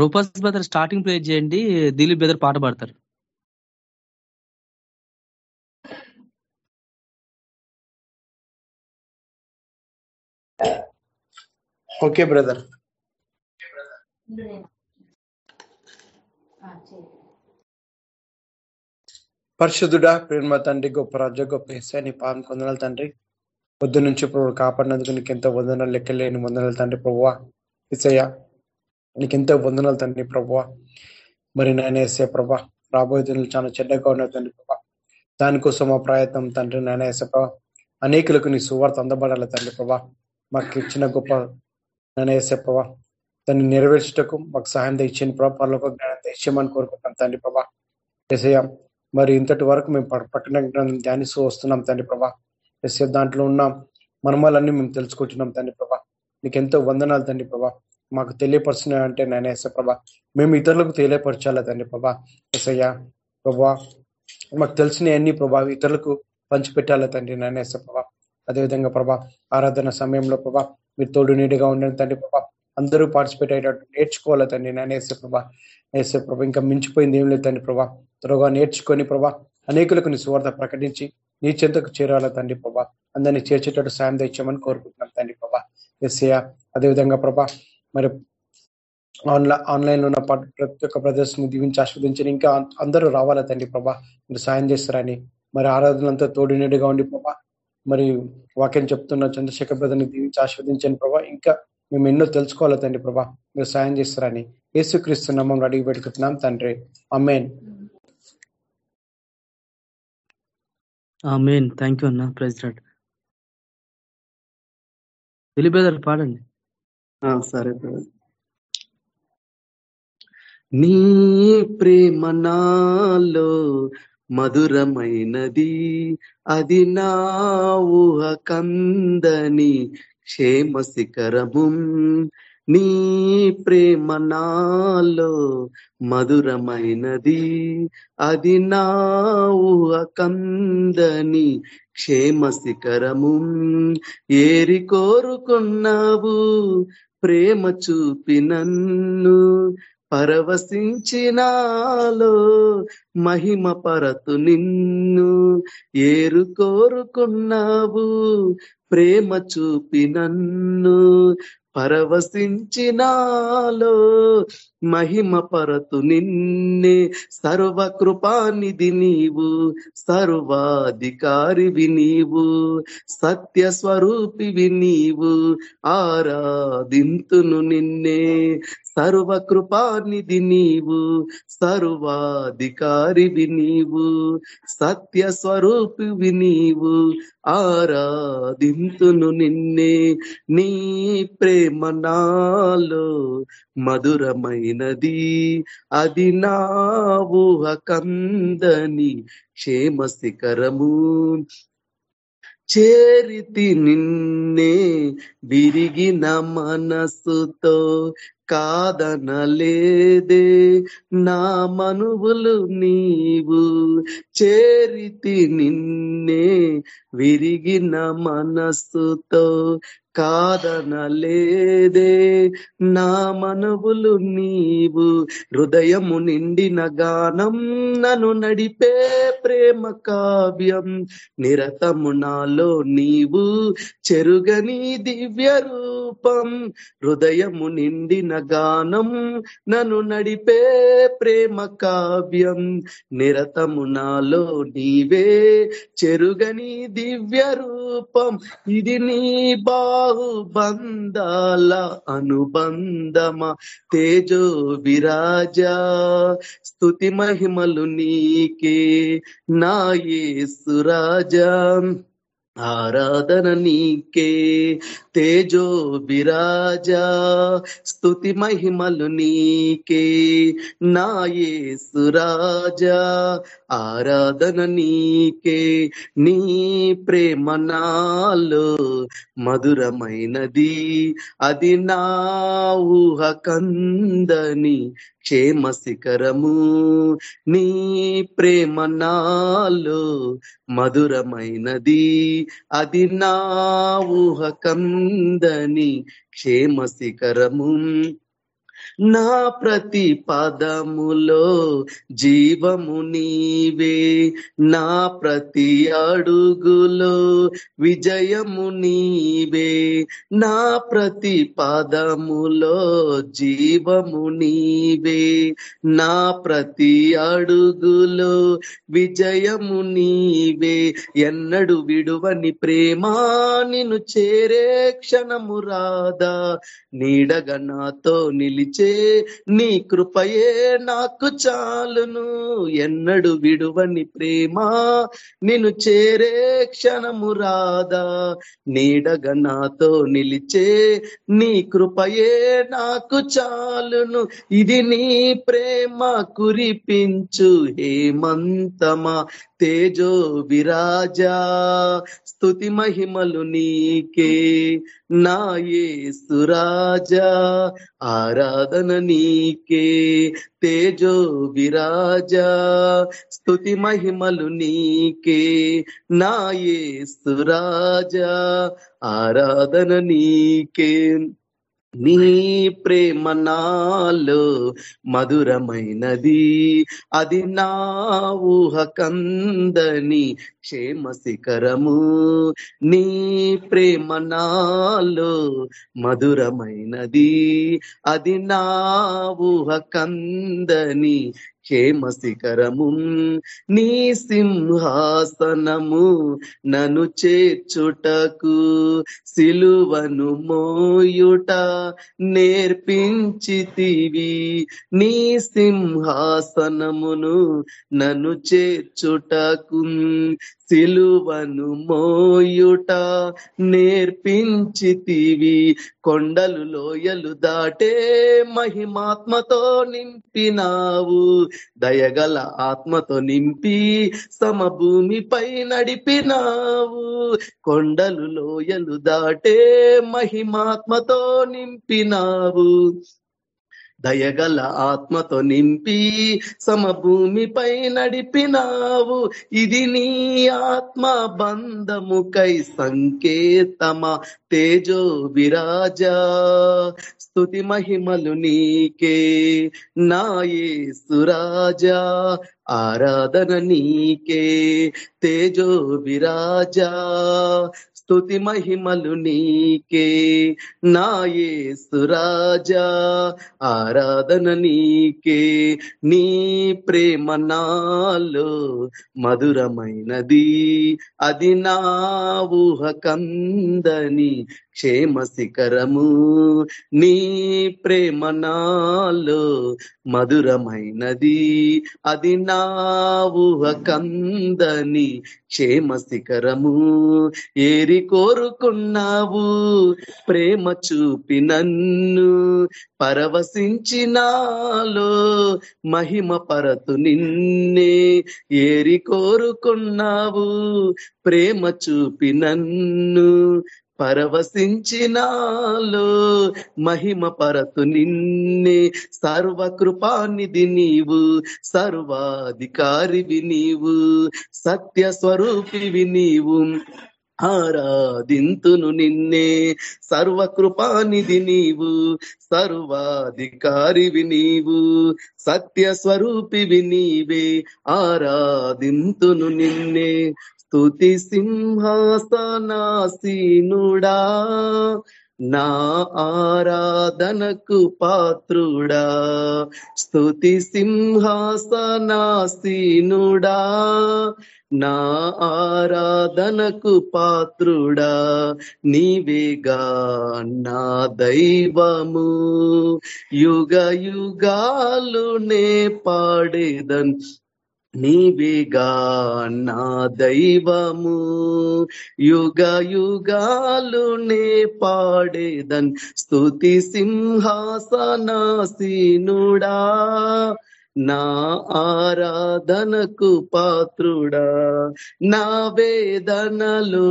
Rufus brother starting play చేయండి Dilip brother పాట పాడతారు. Okay brother. పరిశుద్ధుడా ప్రేమ తండ్రి గొప్ప రాజ గొప్ప ఎస్ఐని పాలన కొందనాలు తండ్రి. పొద్దు నుంచి ఇప్పుడు కాపాడినందుకు నీకు ఎంతో వందనాలు లెక్కలేని వందనాలు తండ్రి ప్రభువా. ఇసయ్య నీకు ఎంతో వందనాలు తండ్రి ప్రభా. మరి నాయన ప్రభా. రాబోయే దినాలు చాలా చెడ్డగా ఉన్నది తండ్రి ప్రభా. దానికోసం మా ప్రయత్నం తండ్రి నాయన ప్రభా. అనేకులకు నీ సువార్త అందబడాలి తండ్రి ప్రభా. మాకు ఇచ్చిన గొప్ప నాయన ప్రభా. దాన్ని నెరవేర్చటకు మాకు సహాయం తెచ్చింది ప్రభా. పర్లోక జ్ఞానం తెచ్చేయమని కోరుకుంటాం తండ్రి ప్రభా. ఎసయ మరి ఇంతటి వరకు మేము పట్టణ ధ్యానిస్తూ వస్తున్నాం తండ్రి ప్రభా. ఎస్ఏ దాంట్లో ఉన్న మనమాలన్నీ మేము తెలుసుకుంటున్నాం తండ్రి ప్రభా. నీకు ఎంతో వందనాలు తండ్రి ప్రభా. మాకు తెలియపరుచున్నా అంటే నేను ఎస్ఐ ప్రభా. మేము ఇతరులకు తెలియపరచాలా తండ్రి ప్రభా? ఎస్ఐయా ప్రభా మాకు తెలిసినవన్నీ ప్రభా ఇతరులకు పంచిపెట్టాలా తండ్రి నేను ఎస్ఐ ప్రభా? అదేవిధంగా ప్రభా ఆరాధన సమయంలో ప్రభా మీరు తోడు నీడిగా ఉండండి తండ్రి ప్రభా. అందరూ పార్టిసిపేట్ అయ్యేటట్టు నేర్చుకోవాలి తండ్రి నేను ఎస్ఐ ప్రభా? ఎస్ఐ ప్రభా ఇంకా మించిపోయింది ఏం లేదు తండ్రి ప్రభా. త్వరగా నేర్చుకొని ప్రభా అనేకులకు నీ సువార్త ప్రకటించి నీ చెంతకు చేరాల తండ్రి ప్రభా? అందరినీ చేర్చేటట్టు సాయం తెచ్చామని కోరుకుంటున్నాం తండ్రి ప్రభా. ఎస్ఐ అదేవిధంగా ప్రభా మరి ఆన్లైన్ ఆన్లైన్లో ఉన్న ప్రతి ఒక్క ప్రదర్శన దీవించి ఆస్వాదించని ఇంకా అందరూ రావాలా తండ్రి ప్రభా? మీరు సాయం చేస్తారని. మరి ఆరాధనంతా తోడినట్టుగా ఉండి ప్రభా. మరి వాక్యం చెప్తున్న చంద్రశేఖర్ బ్రదర్ని దీవించి ఆస్వాదించని ప్రభా. ఇంకా మేము ఎన్నో తెలుసుకోవాలా తండ్రి ప్రభా? మీరు సాయం చేస్తారని. యేసుక్రీస్తు నమ్మం అడిగి పెట్టుకుంటున్నాం తండ్రి. అమ్మేన్ థ్యాంక్ యూ అన్న. ప్రెసిడెంట్ బ్రదర్ పాడండి. సరే నీ ప్రేమ నాలో మధురమైనది అది నా ఊహ కందని క్షేమ శిఖరము. నీ ప్రేమ నాలో మధురమైనది అది నా ఊహ కందని క్షేమ శిఖరము. ఏరి కోరుకున్నావు ప్రేమ చూపి నన్ను పరవశించినాలో మహిమ పరతు నిన్ను ఏరు కోరుకున్నావు. ప్రేమ చూపి నన్ను పరవశించినాలో మహిమ పరతు నిన్నే సర్వకృపానిధి నీవు సర్వాధికారివి నీవు సత్య స్వరూపివి నీవు ఆరాధింతును నిన్నే సర్వకృపానిధి నీవు సర్వాధికారివి నీవు సత్య స్వరూపివి నీవు ఆరాధింతును నిన్నే నీ ప్రేమ నాలో మధురమైనది అది నా ఊహ కందని క్షేమ శిఖరము. చేరితి నిన్నే విరిగిన మనస్సుతో కాదనలేదే నా మనువులు నీవు. చేరితి నిన్నే విరిగిన మనస్సుతో కాదనలేదే. నా మనవులు నీవు హృదయము నిండిన గానం నన్ను నడిపే ప్రేమ కావ్యం. నిరతము నాలో నీవు చెరుగని దివ్య రూపం. హృదయము నిండిన గానం నన్ను నడిపే ప్రేమ కావ్యం. నిరతము నాలో నీవే చెరుగని దివ్య రూపం. ఇది నీ బా బాహుబంధాల అనుబంధమా? తేజో విరాజా స్థుతి మహిమలు నీకే నాయే సురాజా ఆరాధన నీకే తేజో విరాజా స్థుతి మహిమలు నీకే నాయే సురాజా ఆరాధన నీకే నీ ప్రేమ నాలో మధురమైనది. అది నా ఊహ కందని క్షేమ శిఖరము. నీ ప్రేమ నాలో మధురమైనది. అది నా ఊహ కందని క్షేమ శిఖరము. నా ప్రతి పదములో జీవము నీవే. నా ప్రతి అడుగులో విజయము నీవే. నా ప్రతి పదములో జీవము నీవే. నా ప్రతి అడుగులో విజయము నీవే. ఎన్నడు విడువని ప్రేమా నిన్ను చేరే క్షణము రాదా. నీడగా నాతో నిలిచి నీ కృపయే నాకు చాలును. ఎన్నడు విడువని ప్రేమా నిన్ను చేరే క్షణము రాదా. నీడగ నాతో నిలిచే నీ కృపయే నాకు చాలును. ఇది నీ ప్రేమ కురిపించు హేమంతమా. తేజో విరాజా స్థుతి మహిమలు నీకే. నాయే సురాజా సాధన నీకే. తేజో విరాజా స్థుతి మహిమలు నీకే. నాయే సురాజా ఆరాధన నీకే. నీ ప్రేమ నాలో మధురమైనది. అది నా ఊహ కందని క్షేమ శిఖరము. నీ ప్రేమ నాలో మధురమైనది. అది నా ఊహ కందని క్షేమ శిఖరము నీ సింహాసనము నను చేర్చుటకు సిలువను మోయుట నేర్పించితివి. నీ సింహాసనమును నను చేర్చుటకు సిలువను మోయుట నేర్పించితివి. కొండలు లోయలు దాటే మహిమాత్మతో నింపినావు. దయగల ఆత్మతో నింపి సమభూమిపై నడిపినావు. కొండలు లోయలు దాటే మహిమాత్మతో నింపినావు. దయగల ఆత్మతో నింపి సమభూమిపై నడిపినావు. ఇది నీ ఆత్మ బంధముకై సంకేతమా? తేజో విరాజా స్తుతి మహిమలు నీకే. నాయే సురాజా ఆరాధన నీకే తేజో విరాజా స్తుతి మహిమలు నీకే నాయే సురాజా ఆరాధన నీకే నీ ప్రేమ నాలో మధురమైనది అది నా ఊహ కందని క్షేమ శిఖరము నీ ప్రేమ నాలో మధురమైనది. అది నా ఊహ కందని క్షేమ శిఖరము. ఏరి కోరుకున్నావు ప్రేమ చూపి నన్ను. పరవశించినాలో మహిమ పరతు నిన్నే. ఏరి కోరుకున్నావు ప్రేమ చూపి నన్ను. పరవశించినాలో మహిమ పరతు నిన్నే. సర్వకృపానిధి నీవు సర్వాధికారివి నీవు సత్య స్వరూపివి నీవు. ఆరాధింతును నిన్నే. సర్వకృపానిధి నీవు సర్వాధికారివి నీవు సత్య స్వరూపివి నీవే. ఆరాధింతును నిన్నే. స్తుతి సింహాసనాసీనుడా నా ఆరాధనకు పాత్రుడా. స్తుతి సింహాసనాసీనుడా నా ఆరాధనకు పాత్రుడా. నీవేగా నా దైవము యుగ యుగాలు నే పాడేదన్ నీవేగా నా దైవము? యుగ యుగాలు నే పాడేదన్. స్తుతి సింహాసనాసీనుడా. నా ఆరాధనకు పాత్రుడా నా వేదనలు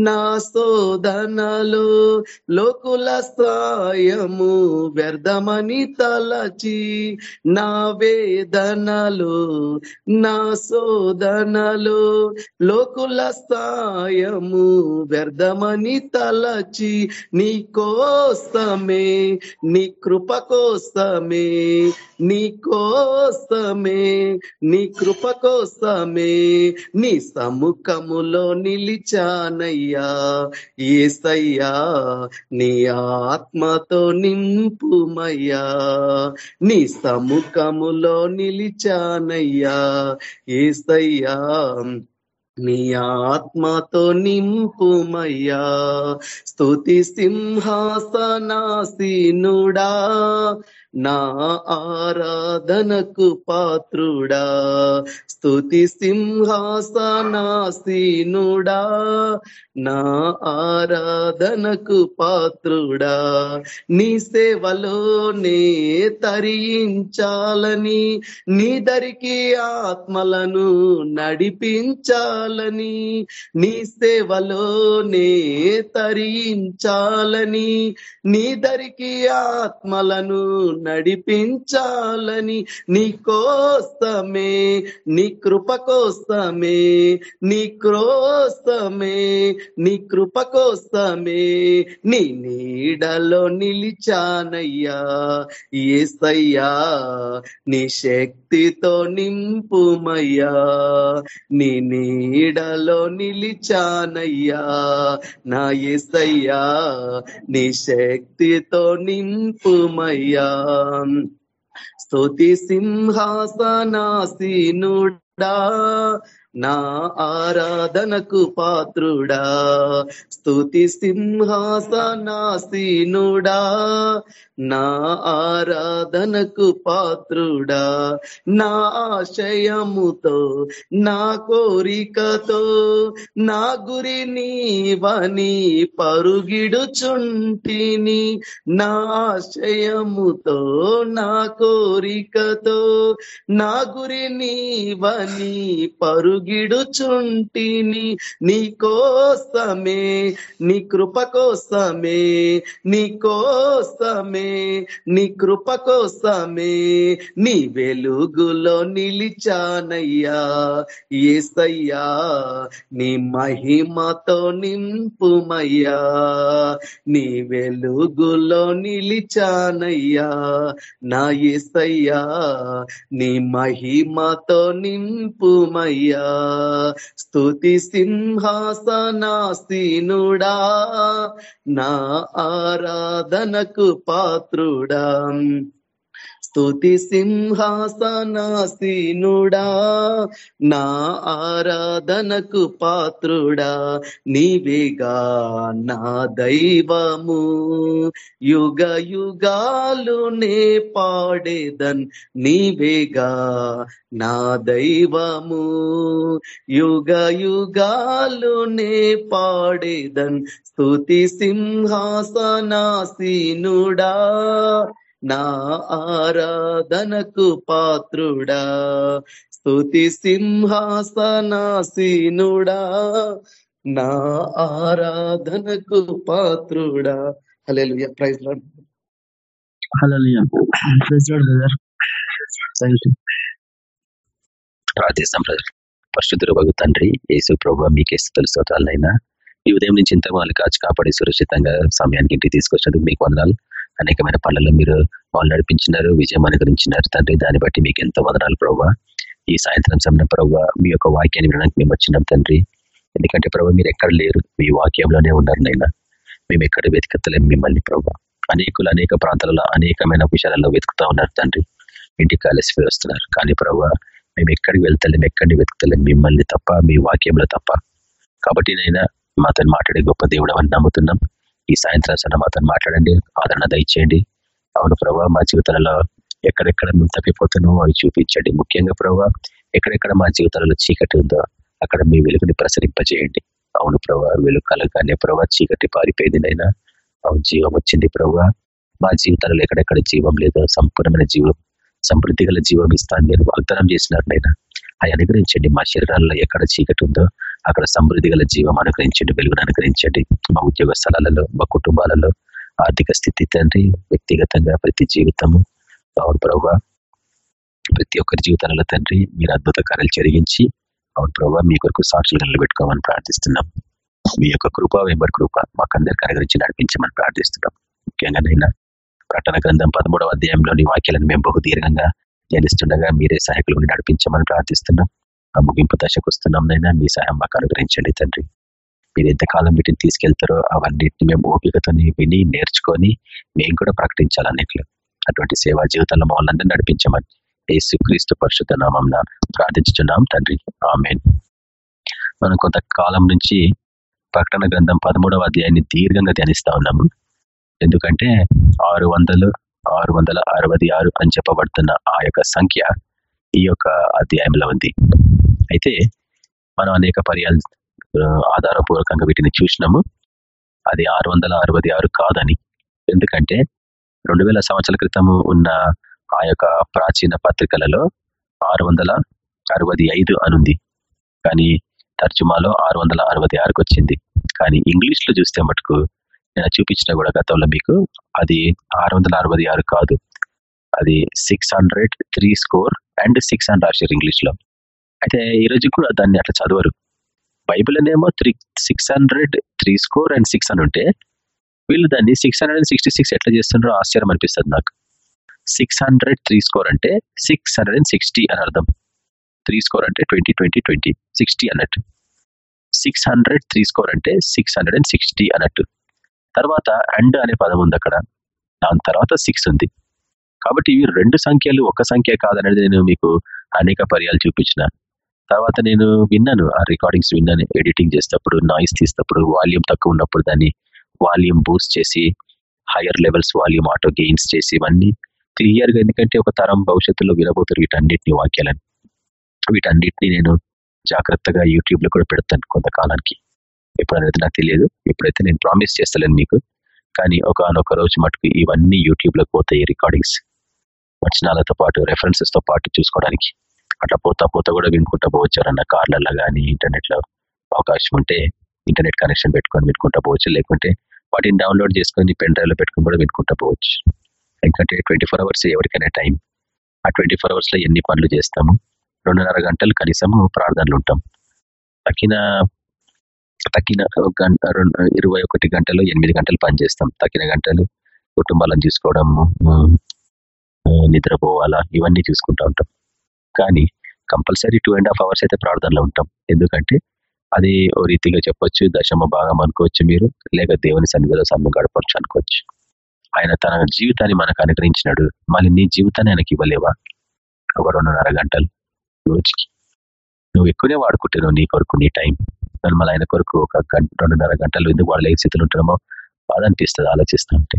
నా శోధనలు లోకుల సాయము వ్యర్థమని తలచి నా వేదనలు నా శోధనలు లోకుల సాయము వ్యర్థమని తలచి నీ కోసమే నీ కృప కోసమే నీ కోసమే నీ కృప కోసమే నీ సముఖములో నిలిచానయ్యా. ఏసయ్యా నీ ఆత్మతో నింపుమయ్యా. నీ సముఖములో నిలిచానయ్యా. ఏసయ్యా నీ ఆత్మతో నింపుమయ్యా. స్తుతి సింహాసనాసీనుడా నా ఆరాధనకు పాత్రుడా స్తుతి సింహాసనాసీనుడా. నా ఆరాధనకు పాత్రుడా నీ సేవలోనే తరించాలని నీ దరికి ఆత్మలను నడిపించాలని నీ సేవలోనే తరించాలని నీ దరికి ఆత్మలను నడిపించాలని నీ కోసమే నీ కృప కోసమే నీ క్రోసమే నీ కృప కోసమే నీ నీడలో నిలిచానయ్యా. ఏసయ్యా నీ శక్తితో నింపుమయ్యా. నీ నీడలో నిలిచానయ్యా. నా ఏసయ్యా నీ శక్తితో నింపుమయ్యా. స్తుతి సింహాసనాసీనుడా. నా ఆరాధనకు పాత్రుడా స్తుతి సింహాసనాసీనుడా. నా ఆరాధనకు పాత్రుడా నా ఆశయముతో నా కోరికతో నా గురి నీవని పరుగిడుచుంటిని. నా ఆశయముతో నా కోరికతో నా గురి నీవని గిడుచుంటిని నీ కోసమే నీ కృప కోసమే నీ కోసమే నీ కృప కోసమే నీ వెలుగులో నిలిచానయ్యా. ఏసయ్యా నీ మహిమతో నింపుమయ్యా. నీ వెలుగులో నిలిచానయ్యా. నా ఏసయ్యా నీ మహిమతో నింపుమయ్యా. స్తుతి సింహాసనాసీనుడా నా ఆరాధనకు పాత్రుడా. స్తుతి సింహాసనాసీనుడా నా ఆరాధనకు పాత్రుడా నీవేగా నా దైవము. యుగ యుగాలు నే పాడేదన్ నీవేగా నా దైవము. యుగ యుగాలు నే పాడేదన్ స్తుతి సింహాసనాసీనుడా నా ఆరాధనకు పాత్రుడా స్తుతి సింహాసనాసీనుడా. నా ఆరాధనకు పాత్రుడా. Hallelujah praise Lord hallelujah. Praise Lord brother. Thank you ప్రార్థిస్తాం బ్రదర్. పరిశుద్ధుల వగు తండ్రి యేసు ప్రభు మీకే స్థుతులు స్తోత్రాలైనా ఈ ఉదయం నుంచి ఇంత వాళ్ళు కాచి కాపాడి సురక్షితంగా సమయానికి ఇంటికి తీసుకొచ్చినందుకు మీకు వందనాలు. అనేకమైన పనులలో మీరు వాళ్ళు నడిపించినారు విజయం అనుగ్రహించినారు. తండ్రి దాన్ని బట్టి మీకు ఎంతో వదనాలు ప్రభావ. ఈ సాయంత్రం సమయం ప్రభావ మీ యొక్క వాక్యాన్ని వినడానికి మేము వచ్చినాం తండ్రి. ఎందుకంటే ప్రభావ మీరు ఎక్కడ లేరు మీ వాక్యంలోనే ఉన్నారు నైనా మేము ఎక్కడ వెతికెత్తలేము మిమ్మల్ని ప్రభావ. అనేకులు అనేక ప్రాంతాలలో అనేకమైన విషయాలలో వెతుకుతా ఉన్నారు తండ్రి. ఇంటికి కలిసిపోయి వస్తున్నారు. కానీ ప్రభావ మేము ఎక్కడికి వెళ్తలేం ఎక్కడిని వెతుకుతలేం మిమ్మల్ని తప్ప మీ వాక్యంలో తప్ప. కాబట్టి నైనా మాతో మాట్లాడే గొప్ప దేవుడు అని నమ్ముతున్నాం. ఈ సాయంత్రం సన్న మాతో మాట్లాడండి ఆదరణ దయచేయండి. అవును ప్రభావ మా జీవితాలలో ఎక్కడెక్కడ మేము తప్పిపోతున్నామో అవి చూపించండి. ముఖ్యంగా ప్రభావ ఎక్కడెక్కడ మా జీవితాలలో చీకటి ఉందో అక్కడ మీ వెలుగుని ప్రసరింపజేయండి. అవును ప్రభావ వెలుగు కలగానే ప్రభావ చీకటి పారిపోయింది నైనా. అవును జీవం వచ్చింది ప్రభావ మా జీవితాలలో ఎక్కడెక్కడ జీవం లేదో సంపూర్ణమైన జీవం సమృద్ధి గల జీవం ఇస్తాను. మీరు వాగ్దానం చేసినారు నైనా. అవి అనుగ్రహించండి. మా శరీరాల్లో ఎక్కడ చీకటి ఉందో అక్కడ సమృద్ధి గల జీవం అనుగ్రహించండి వెలుగును అనుగ్రహించండి. మా ఉద్యోగ స్థలాలలో మా కుటుంబాలలో ఆర్థిక స్థితి తండ్రి వ్యక్తిగతంగా ప్రతి జీవితము అవును ప్రభావ ప్రతి ఒక్కరి జీవితాలలో తండ్రి మీరు అద్భుత కార్యాలు జరిగించి అవును ప్రభావ మీ కొరకు సాక్షులు నిలబెట్టుకోమని ప్రార్థిస్తున్నాం. మీ యొక్క కృప వెంబర్ కృప మాకందరికి అనుగ్రహించి నడిపించమని ప్రార్థిస్తున్నాం. ముఖ్యంగా నైనా ప్రకటన గ్రంథం పదమూడవ అధ్యాయంలోని వాక్యాలను మేము బహుదీర్ఘంగా ధ్యానిస్తుండగా మీరే సహాయకులు నడిపించమని ప్రార్థిస్తున్నాం. ఆ ముగింపు దశకు వస్తున్నాం నైనా మీ సహాయం మాకు అనుగ్రహించండి తండ్రి. మీరు ఎంతకాలం వీటిని తీసుకెళ్తారో అవన్నిటిని మేము ఓపికతోని విని నేర్చుకొని మేము కూడా ప్రకటించాలన్నిట్లు అటువంటి సేవా జీవితంలో మమ్మల్ని నడిపించమని యేసు క్రీస్తు పరిశుద్ధ నామం ప్రార్థించుతున్నాం తండ్రి. ఆమెన్. మనం కొంతకాలం నుంచి ప్రకటన గ్రంథం పదమూడవ అధ్యాయాన్ని దీర్ఘంగా ధ్యానిస్తా ఉన్నాము. ఎందుకంటే ఆరు వందలు ఆరు వందల అరవై ఆరు అని చెప్పబడుతున్న ఆ యొక్క సంఖ్య ఈ యొక్క అధ్యాయంలో ఉంది. అయితే మనం అనేక పర్యాలు ఆధారపూర్వకంగా వీటిని చూసినాము. అది ఆరు వందల అరవై ఆరు కాదని. ఎందుకంటే రెండు వేల సంవత్సరాల క్రితము ఉన్న ఆ యొక్క ప్రాచీన పత్రికలలో ఆరు వందల అరవై ఐదు అనుంది. కానీ తర్జుమాలో ఆరు వందల అరవై ఆరుకు వచ్చింది. కానీ ఇంగ్లీష్లో చూస్తే మటుకు నేను చూపించిన కూడా గతంలో మీకు అది ఆరు వందల అరవై ఆరు కాదు. అది six hundred three score and six hundred రాశారు ఇంగ్లీష్లో. అయితే ఈ రోజు కూడా దాన్ని అట్లా చదవరు. Bible అనేమో three six hundred three score and six అని ఉంటే వీళ్ళు దాన్ని six hundred and sixty six ఎట్లా చేస్తున్నారో ఆశ్చర్యం అనిపిస్తుంది నాకు. సిక్స్ హండ్రెడ్ త్రీ స్కోర్ అంటే సిక్స్ హండ్రెడ్ అండ్ సిక్స్టీ అని అర్థం. త్రీ స్కోర్ అంటే ట్వంటీ ట్వంటీ ట్వంటీ సిక్స్టీ అన్నట్టు. సిక్స్ హండ్రెడ్ త్రీ స్కోర్ అంటే సిక్స్ హండ్రెడ్ అండ్ సిక్స్టీ అన్నట్టు. తర్వాత అండ్ అనే పదం ఉంది అక్కడ. దాని తర్వాత సిక్స్ ఉంది. కాబట్టి ఇవి రెండు సంఖ్యలు ఒక సంఖ్య కాదనేది నేను మీకు అనేక పర్యాలు చూపించిన. తర్వాత నేను విన్నాను ఆ రికార్డింగ్స్ విన్నాను ఎడిటింగ్ చేసేటప్పుడు నాయిస్ తీసేటప్పుడు వాల్యూమ్ తక్కువ ఉన్నప్పుడు దాన్ని వాల్యూమ్ బూస్ట్ చేసి higher levels volume auto gains చేసి ఇవన్నీ క్లియర్గా ఎందుకంటే ఒక తరం భవిష్యత్తులో వినబోతారు వీటన్నిటిని వాక్యాలని. వీటన్నిటిని నేను జాగ్రత్తగా యూట్యూబ్లో కూడా పెడతాను కొంతకాలానికి. ఎప్పుడైతే నాకు తెలియదు ఇప్పుడైతే నేను ప్రామిస్ చేస్తాను మీకు కానీ ఒకనొక రోజు మటుకు ఇవన్నీ యూట్యూబ్లోకి పోతాయి రికార్డింగ్స్ వచనాలతో పాటు రెఫరెన్సెస్తో పాటు చూసుకోవడానికి. అట్లా పోతా పోతా కూడా వినుకుంటా పోవచ్చు ఎవరన్నా కార్లలో కానీ ఇంటర్నెట్లో అవకాశం ఉంటే ఇంటర్నెట్ కనెక్షన్ పెట్టుకొని వినుకుంటా పోవచ్చు. లేకుంటే వాటిని డౌన్లోడ్ చేసుకొని పెన్ డ్రైవ్లో పెట్టుకుని కూడా వినుకుంటా పోవచ్చు. ఎందుకంటే ట్వంటీ ఫోర్ అవర్స్ ఎవరికైనా టైం. ఆ ట్వంటీ ఫోర్ అవర్స్లో ఎన్ని పనులు చేస్తాము? రెండున్నర గంటలు కనీసము ప్రార్థనలు ఉంటాం. తక్కిన తక్కిన ఇరవై ఒకటి గంటలు ఎనిమిది గంటలు పనిచేస్తాం తక్కిన గంటలు కుటుంబాలను చూసుకోవడము నిద్రపోవాలా ఇవన్నీ చూసుకుంటూ ఉంటాం. కానీ compulsory two and half hours అయితే ప్రార్థనలో ఉంటాం. ఎందుకంటే అది ఓ రీతిగా చెప్పొచ్చు దశమ భాగం అనుకోవచ్చు మీరు లేక దేవుని సన్నిధిలో సమయం గడపచ్చు అనుకోవచ్చు. ఆయన తన జీవితాన్ని మనకు అనుగ్రహించినాడు. మళ్ళీ నీ జీవితాన్ని ఆయనకి ఇవ్వలేవా? ఒక రెండున్నర గంటలు రోజుకి. నువ్వు ఎక్కువనే వాడుకుంటున్నావు నీ కొరకు నీ టైం. కానీ మళ్ళీ ఆయన కొరకు ఒక గంట రెండున్నర గంటలు ఎందుకు వాడలేని స్థితిలో ఉంటున్నామో బాధ అనిపిస్తుంది ఆలోచిస్తూ ఉంటే.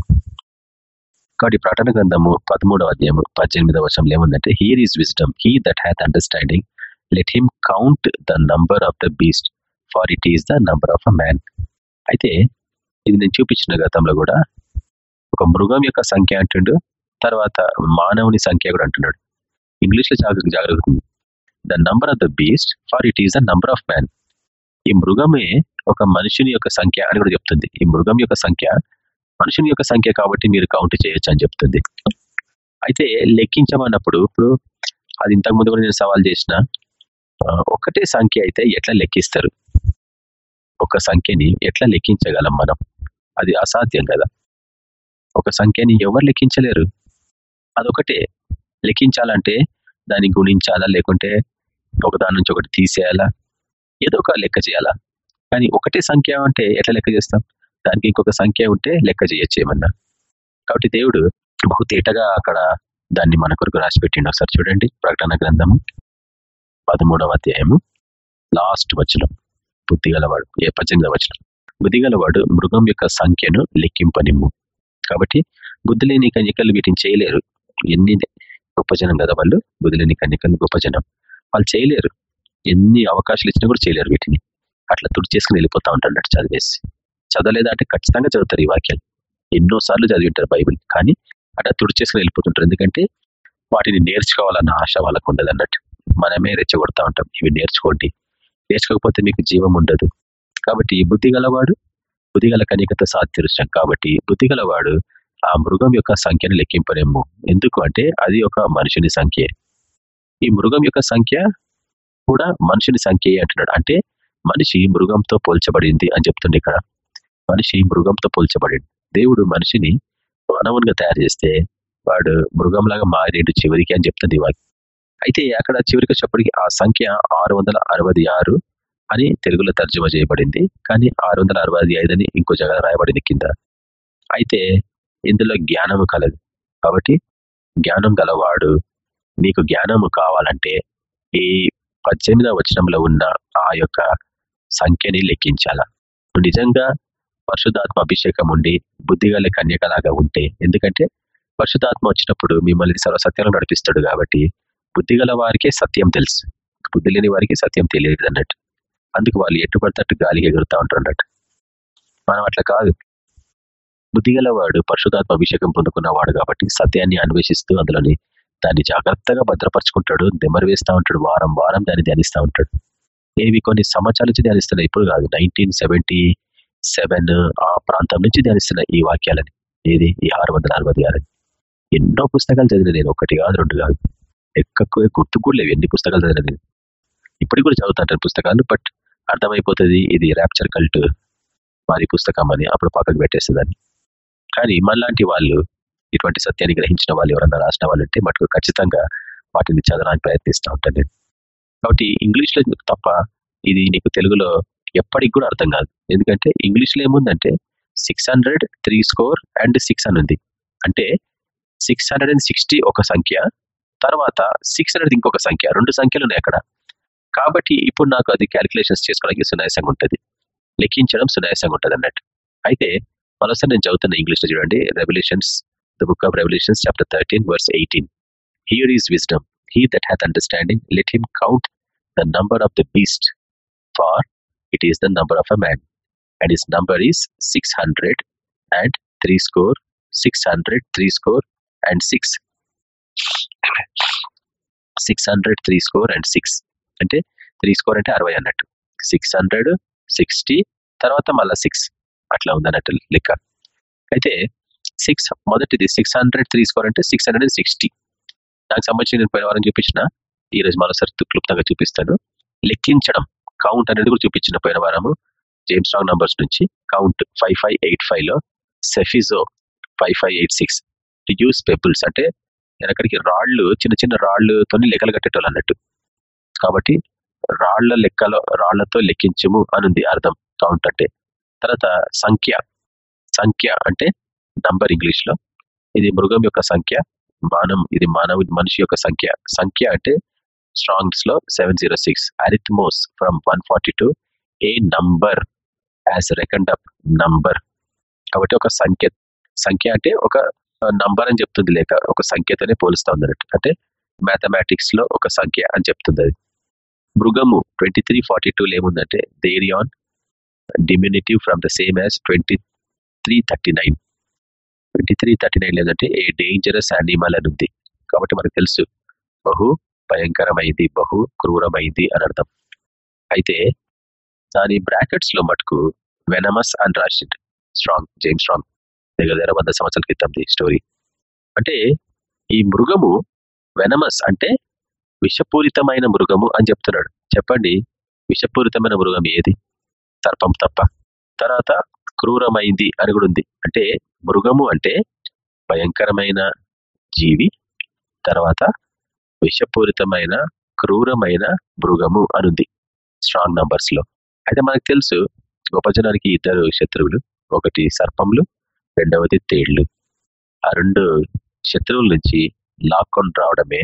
కాబట్టి ప్రకటన గ్రంథము పదమూడవ అధ్యాయము పద్దెనిమిదవ వర్షంలో ఏముందంటే here is wisdom he that hath understanding let him count the number of the beast for it is the number of a man అయితే ఇది నేను చూపించిన గతంలో కూడా ఒక మృగం యొక్క సంఖ్య అంటుండు తర్వాత మానవుని సంఖ్య కూడా అంటున్నాడు. ఇంగ్లీష్లో జాగ్రత్త జాగ్రత్త the number of the beast for it is the number of man ఈ మృగమే ఒక మనుషుని యొక్క సంఖ్య అని కూడా చెప్తుంది. ఈ మృగం యొక్క సంఖ్య మనుషుని యొక్క సంఖ్య కాబట్టి మీరు కౌంట్ చేయొచ్చు అని చెప్తుంది. అయితే లెక్కించమన్నప్పుడు ఇప్పుడు అది ఇంతకు ముందు కూడా నేను సవాల్ చేసిన ఒకటే సంఖ్య అయితే ఎట్లా లెక్కిస్తారు? ఒక సంఖ్యని ఎట్లా లెక్కించగలం మనం? అది అసాధ్యం కదా. ఒక సంఖ్యని ఎవరు లెక్కించలేరు? అదొకటే. లెక్కించాలంటే దాన్ని గుణించాలా? లేకుంటే ఒక దాని నుంచి ఒకటి తీసేయాలా? ఏదో ఒక లెక్క చేయాలా? కానీ ఒకటే సంఖ్య అంటే ఎట్లా లెక్క చేస్తాం? దానికి ఇంకొక సంఖ్య ఉంటే లెక్క చేయొచ్చు ఏమన్నా. కాబట్టి దేవుడు బహుతేటగా అక్కడ దాన్ని మన కొరకు రాసి పెట్టిండు ఒకసారి చూడండి. ప్రకటన గ్రంథము పదమూడవ అధ్యాయము లాస్ట్ వచనం. బుద్ధిగలవాడు ఏ పద్దెనిమిదవ వచనం. బుద్ధిగలవాడు మృగం యొక్క సంఖ్యను లెక్కింపనిమ్ము. కాబట్టి బుద్ధిలేని కన్యకలు వీటిని చేయలేరు. ఎన్ని గొప్ప జనం కదా వాళ్ళు? బుద్ధిలేని కన్యకలు గొప్ప జనం. వాళ్ళు చేయలేరు. ఎన్ని అవకాశాలు ఇచ్చినా కూడా చేయలేరు వీటిని. అట్లా తుడి చేసుకుని వెళ్ళిపోతా ఉంటాడు చదివేసి. చదవలేదా అంటే ఖచ్చితంగా చదువుతారు ఈ వాక్యాలు. ఎన్నోసార్లు చదివింటారు బైబిల్. కానీ అట్లా తుడిచేసుకుని వెళ్ళిపోతుంటారు. ఎందుకంటే వాటిని నేర్చుకోవాలన్న ఆశ వాళ్ళకు ఉండదు అన్నట్టు. మనమే రెచ్చగొడతా ఉంటాం. ఇవి నేర్చుకోండి. నేర్చుకోకపోతే మీకు జీవం ఉండదు. కాబట్టి ఈ బుద్ధి గలవాడు బుద్ధిగల కనికత సాధ్యం కాబట్టి బుద్ధి గలవాడు ఆ మృగం యొక్క సంఖ్యను లెక్కింపలేము. ఎందుకు అంటే అది ఒక మనిషిని సంఖ్య. ఈ మృగం యొక్క సంఖ్య కూడా మనిషిని సంఖ్య అంటున్నాడు. అంటే మనిషి మృగంతో పోల్చబడింది అని చెప్తుంది ఇక్కడ. మనిషి మృగంతో పోల్చబడింది. దేవుడు మనిషిని మానవునిగా తయారు చేస్తే వాడు మృగంలాగా మారేడు చివరికి అని చెప్తుంది వాకి అయితే అక్కడ చివరికి వచ్చేప్పటికి ఆ సంఖ్య ఆరు అని తెలుగులో తర్జుమా చేయబడింది. కానీ ఆరు వందల అరవై ఐదు అని ఇంకో జగన్ రాయబడింది కింద. అయితే ఇందులో జ్ఞానము కలదు. కాబట్టి జ్ఞానం గలవాడు నీకు జ్ఞానము కావాలంటే ఈ పద్దెనిమిదవ వచనంలో ఉన్న ఆ యొక్క సంఖ్యని లెక్కించాల. నిజంగా పరిశుధాత్మ అభిషేకం ఉండి బుద్ధిగల కన్యకలాగా ఉంటే ఎందుకంటే పరిశుధాత్మ వచ్చినప్పుడు మిమ్మల్ని సర్వసత్యంలో నడిపిస్తాడు కాబట్టి బుద్ధిగల వారికే సత్యం తెలుసు. బుద్ధి లేని వారికి సత్యం తెలియదు అన్నట్టు. అందుకు వాళ్ళు ఎట్టు పడితే గాలికి ఎగురుతూ ఉంటారు అన్నట్టు మనం అట్లా కాదు. బుద్ధిగల వాడు పరిశుధాత్మ అభిషేకం పొందుకున్నవాడు కాబట్టి సత్యాన్ని అన్వేషిస్తూ అందులోని దాన్ని జాగ్రత్తగా భద్రపరుచుకుంటాడు దెమ్మరు వేస్తూ ఉంటాడు వారం వారం దాన్ని ధ్యానిస్తూ ఉంటాడు. ఏవి కొన్ని సంవత్సరాల నుంచి ధ్యానిస్తున్నాయి ఇప్పుడు కాదు నైన్టీన్ సెవెంటీ సెవెన్ ఆ ప్రాంతం నుంచి ధ్యానిస్తున్న ఈ వాక్యాలని. ఏది? ఈ ఆరు వందల అరవై ఆరు. ఎన్నో పుస్తకాలు చదివిన నేను. ఒకటి కాదు రెండు కాదు. ఎక్కువ గుర్తు కూడా లేవు. ఎన్ని పుస్తకాలు చదివిన నేను? ఇప్పటికి కూడా చదువుతాంటాను పుస్తకాలు బట్ అర్థమైపోతుంది ఇది ర్యాప్చర్ కల్ట్ వారి పుస్తకం అని. అప్పుడు పక్కకు పెట్టేస్తుందని కానీ మనలాంటి వాళ్ళు ఇటువంటి సత్యాన్ని గ్రహించిన వాళ్ళు ఎవరన్నా రాసిన వాళ్ళు అంటే మటుకు ఖచ్చితంగా వాటిని చదవడానికి ప్రయత్నిస్తూ ఉంటాను నేను. కాబట్టి ఇంగ్లీష్లో తప్ప ఇది నీకు తెలుగులో ఎప్పటికి కూడా అర్థం కాదు. ఎందుకంటే ఇంగ్లీష్లో ఏముందంటే six hundred three score and six అని ఉంది. అంటే సిక్స్ హండ్రెడ్ అండ్ సిక్స్టీ ఒక సంఖ్య తర్వాత సిక్స్ హండ్రెడ్ ఇంకొక సంఖ్య రెండు సంఖ్యలు ఉన్నాయి అక్కడ. కాబట్టి ఇప్పుడు నాకు అది క్యాలిక్యులేషన్స్ చేసుకోవడానికి సునాయాసంగా ఉంటుంది. లెక్కించడం సునాయాసంగా ఉంటుంది అన్నట్టు. అయితే మరోసారి నేను చదువుతున్న ఇంగ్లీష్లో చూడండి. Revolutions the book of revolutions chapter thirteen verse eighteen here is wisdom he that hath understanding let him count the number of the beast for it is the number of a man and his number is six hundred and three score six hundred three score and six six hundred three score and six అంటే three score అంటే అరవై అన్నట్టు. Six hundred sixty తర్వాత మళ్ళీ six అట్లా ఉందన్నట్టు లెక్క. అయితే six మొదటిది సిక్స్ హండ్రెడ్ త్రీ స్కోర్ అంటే సిక్స్ హండ్రెడ్ సిక్స్టీ నాకు సంబంధించి నేను పోయిన వారం చూపించిన ఈ రోజు మరోసారి క్లుప్తంగా చూపిస్తాను. లెక్కించడం. కౌంట్ అనేది కూడా చూపించిన పోయిన వారము. జేమ్స్ రాంగ్ నంబర్స్ నుంచి కౌంట్ ఫైవ్ ఫైవ్ ఎయిట్ ఫైవ్లో సెఫిజో five five eight six to use pebbles అంటే వెనకడికి రాళ్ళు చిన్న చిన్న రాళ్ళతో లెక్కలు కట్టేటోళ్ళు అన్నట్టు. కాబట్టి రాళ్ళ లెక్కలో రాళ్ళతో లెక్కించము అనుంది అర్థం కౌంట్ అంటే. తర్వాత సంఖ్య సంఖ్య అంటే నంబర్ ఇంగ్లీష్లో. ఇది మృగం యొక్క సంఖ్య మానం ఇది మానవ మనిషి యొక్క సంఖ్య. సంఖ్య అంటే స్ట్రాంగ్స్లో seven zero six అరిథ్మోస్ from one forty two a number as reckoned up number కాబట్టి ఒక సంఖ్య సంఖ్య అంటే ఒక నంబర్ అని చెప్తుంది లేక ఒక సంఖ్యతోనే పోలుస్తా ఉంది అంటే మ్యాథమెటిక్స్లో ఒక సంఖ్య అని చెప్తుంది అది మృగము ట్వంటీ త్రీ ఫార్టీ టూ ఏముందంటే దేరియాన్ diminutive from the same as twenty three thirty nine twenty three thirty nine లేదంటే ఏ డేంజరస్ యానిమల్ అని ఉంది. కాబట్టి మనకు తెలుసు బహు భయంకరమైంది బహు క్రూరమైంది అని అర్థం. అయితే దాని బ్రాకెట్స్లో మటుకు వెనమస్ అని రాసిండు స్ట్రాంగ్ జేమ్ స్ట్రాంగ్. దగ్గర దగ్గర వంద సంవత్సరాల క్రితం స్టోరీ. అంటే ఈ మృగము వెనమస్ అంటే విషపూరితమైన మృగము అని చెప్తున్నాడు. చెప్పండి విషపూరితమైన మృగం ఏది? సర్పం తప్ప. తర్వాత క్రూరమైంది అని కూడా ఉంది. అంటే మృగము అంటే భయంకరమైన జీవి తర్వాత విషపూరితమైన క్రూరమైన మృగము అనుంది స్ట్రాంగ్ నంబర్స్లో అయితే మనకు తెలుసు గొప్ప జనానికి ఇద్దరు శత్రువులు ఒకటి సర్పంలు రెండవది తేళ్ళు. ఆ రెండు శత్రువుల నుంచి లాక్కొని రావడమే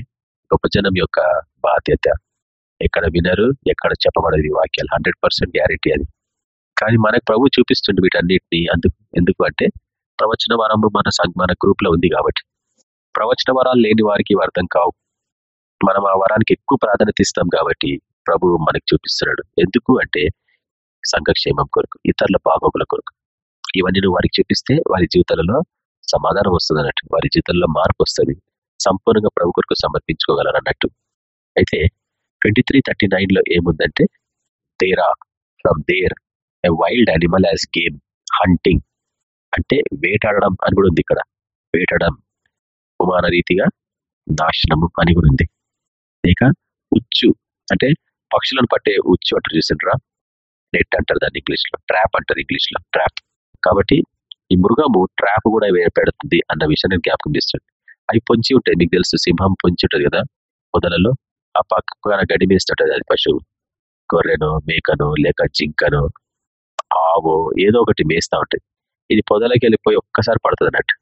గొప్ప జనం యొక్క బాధ్యత. ఎక్కడ వినరు ఎక్కడ చెప్పబడదు వాక్యాలు. హండ్రెడ్ పర్సెంట్ గ్యారెంటీ అది. కానీ మనకు ప్రభు చూపిస్తుంది వీటన్నిటిని అందుకు ఎందుకు అంటే ప్రవచన వరం మన మన గ్రూప్లో ఉంది కాబట్టి. ప్రవచన వరాలు లేని వారికి అర్థం కావు. మనం ఆ వరానికి ఎక్కువ ప్రాధాన్యత ఇస్తాం కాబట్టి ప్రభు మనకు చూపిస్తున్నాడు. ఎందుకు అంటే సంఘక్షేమం కొరకు ఇతరుల బాగోగుల కొరకు. ఇవన్నీ నువ్వు వారికి చూపిస్తే వారి జీవితాలలో సమాధానం వస్తుంది అన్నట్టు వారి జీవితంలో మార్పు వస్తుంది. సంపూర్ణంగా ప్రభు కొరకు సమర్పించుకోగలరు అన్నట్టు. అయితే ట్వంటీ త్రీ థర్టీ నైన్లో ఏముందంటే తేరా from there a wild animal as game hunting. అంటే వేటాడడం అని కూడా ఉంది ఇక్కడ. వేటాడడం ఉపమాన రీతిగా నాశనము అని కూడా ఉంది. లేక ఉచ్చు అంటే పక్షులను పట్టే ఉచ్చు అంటారు చూసిండ్రా? నెట్ అంటారు దాన్ని ఇంగ్లీష్లో. ట్రాప్ అంటారు ఇంగ్లీష్లో. ట్రాప్. కాబట్టి ఈ మృగము ట్రాప్ కూడా పెడుతుంది అన్న విషయాన్ని జ్ఞాపకం చేస్తుంది అవి పొంచి ఉంటాయి. మీకు తెలుసు సింహం పొంచి ఉంటుంది కదా? పొదలలో ఆ పక్కన గడి మేస్తుంటుంది అది పశువు. గొర్రెను మేకను లేక జింకను ఆవు ఏదో ఒకటి మేస్తూ ఉంటుంది. ఇది పొదలకి వెళ్ళిపోయి ఒక్కసారి పడుతుంది అన్నట్టు.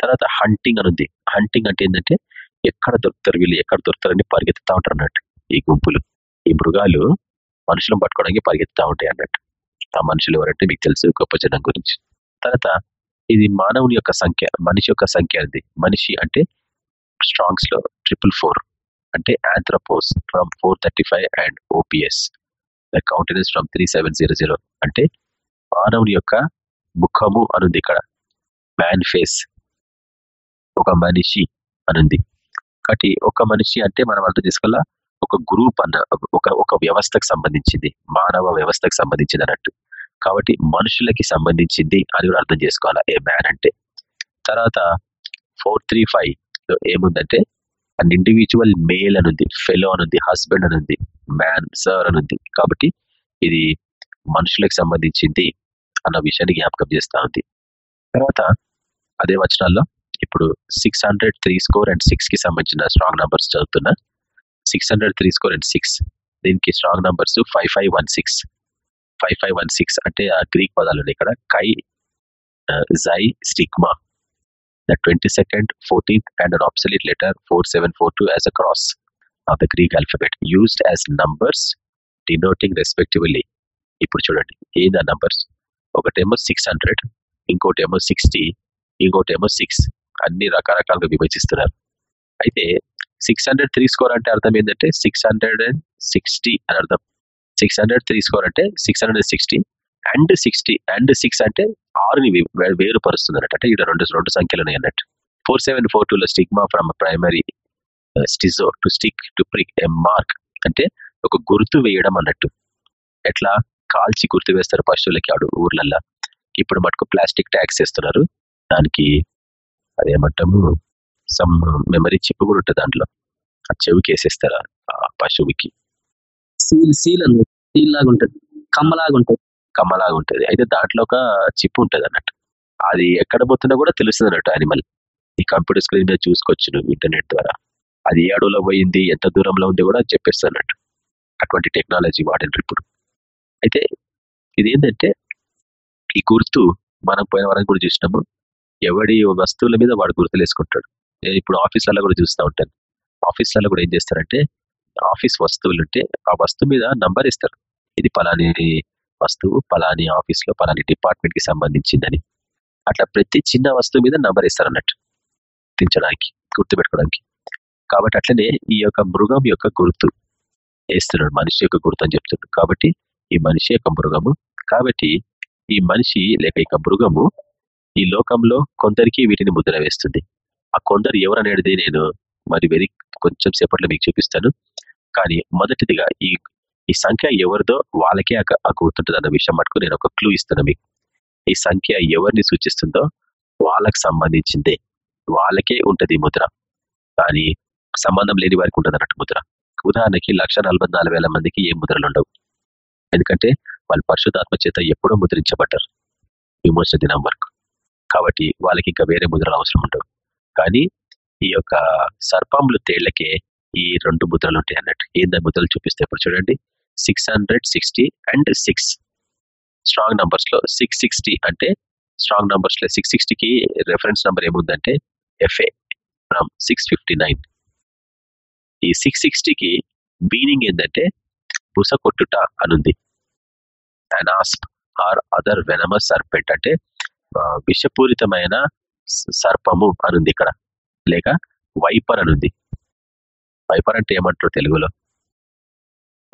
తర్వాత హంటింగ్ అని ఉంది. హంటింగ్ అంటే ఏంటంటే ఎక్కడ దొరుకుతారు వీళ్ళు? ఎక్కడ దొరుకుతారని పరిగెత్తుతా ఉంటారు అన్నట్టు ఈ గుంపులు. ఈ మృగాలు మనుషులను పట్టుకోవడానికి పరిగెత్తుతా ఉంటాయి అన్నట్టు. ఆ మనుషులు ఎవరంటే మీకు తెలుసు గొప్ప జనం గురించి. తర్వాత ఇది మానవుని యొక్క సంఖ్య మనిషి యొక్క సంఖ్య అది మనిషి అంటే స్ట్రాంగ్స్లో ట్రిపుల్ ఫోర్ అంటే anthropos from four thirty five and OPS. The countenance from three seven zero zero అంటే మానవుని యొక్క ముఖము అనుంది ఇక్కడ. మ్యాన్ ఫేస్ ఒక మనిషి అనుంది. కాబట్టి ఒక మనిషి అంటే మనం అర్థం చేసుకోవాలా? ఒక గ్రూప్ అన్న ఒక ఒక వ్యవస్థకు సంబంధించింది మానవ వ్యవస్థకు సంబంధించింది అన్నట్టు. కాబట్టి మనుషులకి సంబంధించింది అని కూడా అర్థం చేసుకోవాలా? ఏ మ్యాన్ అంటే. తర్వాత ఫోర్ త్రీ ఫైవ్ ఏముందంటే అండ్ ఇండివిజువల్ మేల్ అనుంది ఫెలో అనుంది హస్బెండ్ అనుంది మ్యాన్ సర్ అనుంది. కాబట్టి ఇది మనుషులకు సంబంధించింది అన్న విషయాన్ని జ్ఞాపకం చేస్తా ఉంది. తర్వాత అదే వచనాల్లో ఇప్పుడు six hundred three score and సిక్స్కి సంబంధించిన స్ట్రాంగ్ నెంబర్స్ చదువుతున్నా. Six hundred three score and six దీనికి strong numbers five five one six five five one six అంటే ఆ గ్రీక్ పదాలు ఉన్నాయి ఇక్కడ. Chi xi stigma the twenty second fourteenth and an obsolete letter four seven four two as a cross of the Greek alphabet used as numbers denoting respectively ఇప్పుడు చూడండి ఏంది ఆ numbers ఒకటేమో సిక్స్ హండ్రెడ్ ఇంకోటేమో sixty ఇంకోటేమో six అన్ని రకరకాలుగా విభజిస్తున్నారు. అయితే సిక్స్ హండ్రెడ్ త్రీ స్కోర్ అంటే అర్థం ఏంటంటే సిక్స్ హండ్రెడ్ అండ్ సిక్స్టీ అని అర్థం. సిక్స్ హండ్రెడ్ త్రీ స్కోర్ అంటే six hundred sixty and sixty and six అంటే ఆరుని వేరు పరుస్తుంది అన్నట్టు అంటే ఇక్కడ రెండు రెండు సంఖ్యలు ఉన్నాయి అన్నట్టు. ఫోర్ సెవెన్ ఫోర్ టూలో stigma from primary స్టిజో to stick to prick a mark అంటే ఒక గుర్తు వేయడం అన్నట్టు. ఎట్లా? కాల్చి గుర్తు వేస్తారు పశువులకి ఆడు ఊర్లల్లో. ఇప్పుడు మటుకు ప్లాస్టిక్ ట్యాక్స్ వేస్తున్నారు. దానికి అదేమంటాము సమ్ మెమరీ చిప్ కూడా ఉంటుంది దాంట్లో. ఆ చెవికి వేసేస్తారు ఆ పశువుకి. సీల్ సీల్ అని సీల్ లాగా ఉంటుంది. కమ్మలాగా ఉంటుంది. కమ్మలాగా ఉంటుంది. అయితే దాంట్లో ఒక చిప్ ఉంటుంది అన్నట్టు. అది ఎక్కడ పోతున్నా కూడా తెలుస్తుంది అన్నట్టు యానిమల్ ఈ కంప్యూటర్ స్క్రీన్ మీద చూసుకోవచ్చు నువ్వు ఇంటర్నెట్ ద్వారా. అది ఏ అడవులో పోయింది ఎంత దూరంలో ఉంది కూడా చెప్పేస్తున్నట్టు అటువంటి టెక్నాలజీ వాడినారు ఇప్పుడు. అయితే ఇది ఏంటంటే ఈ గుర్తు మనం పోయిన వరం కూడా చూసినాము. ఎవడి వస్తువుల మీద వాడు గుర్తులు వేసుకుంటాడు నేను ఇప్పుడు ఆఫీసులలో కూడా చూస్తూ ఉంటాను. ఆఫీసులలో కూడా ఏం చేస్తారంటే ఆఫీస్ వస్తువులు ఉంటే ఆ వస్తువు మీద నంబర్ ఇస్తారు. ఇది పలాని వస్తువు పలాని ఆఫీస్లో పలాని డిపార్ట్మెంట్కి సంబంధించిందని. అట్లా ప్రతి చిన్న వస్తువు మీద నంబర్ ఇస్తారు అన్నట్టు గుర్తించడానికి గుర్తుపెట్టుకోవడానికి. కాబట్టి అట్లనే ఈ యొక్క మృగం యొక్క గుర్తు వేస్తున్నాడు. మనిషి యొక్క గుర్తు అని చెప్తున్నాడు. కాబట్టి ఈ మనిషి యొక్క మృగము కాబట్టి ఈ మనిషి లేక ఇక మృగము ఈ లోకంలో కొందరికి వీటిని ముద్ర వేస్తుంది. ఆ కొందరు ఎవరనేది నేను మరి వెరీ కొంచెం సేపట్లో మీకు చూపిస్తాను. కానీ మొదటిదిగా ఈ ఈ సంఖ్య ఎవరిదో వాళ్ళకే ఆ గుర్తుంటుంది అన్న విషయం మటుకు నేను ఒక క్లూ ఇస్తున్నా మీకు. ఈ సంఖ్య ఎవరిని సూచిస్తుందో వాళ్ళకి సంబంధించిందే. వాళ్ళకే ఉంటుంది ముద్ర. కానీ సంబంధం లేని వారికి ఉంటుంది అన్నట్టు ముద్ర. ఉదాహరణకి లక్ష మందికి ఏ ముద్రలు ఉండవు ఎందుకంటే వాళ్ళు పరిశుధాత్మ చేత ఎప్పుడో ముద్రించబడ్డారు. విమోచన దినం వరకు. కాబట్టి వాళ్ళకి ఇంకా వేరే ముద్రలు అవసరం ఉండవు. కానీ ఈ యొక్క సర్పములు తేళ్ళకే ఈ రెండు ముద్రలు ఉంటాయి అన్నట్టు. ఏందా ముద్రలు చూపిస్తే ఇప్పుడు చూడండి. Six hundred sixty and six strong నంబర్స్లో six sixty అంటే స్ట్రాంగ్ నంబర్స్లో సిక్స్ సిక్స్టీకి రెఫరెన్స్ నెంబర్ ఏముందంటే F A from six fifty nine ఈ సిక్స్ సిక్స్టీకి మీనింగ్ ఏంటంటే బుస కొట్టుట అనుంది. An asp or other venomous serpent అంటే విషపూరితమైన సర్పము అనుంది ఇక్కడ. లేక వైపర్ అనుంది. వైపర్ అంటే ఏమంటారు తెలుగులో?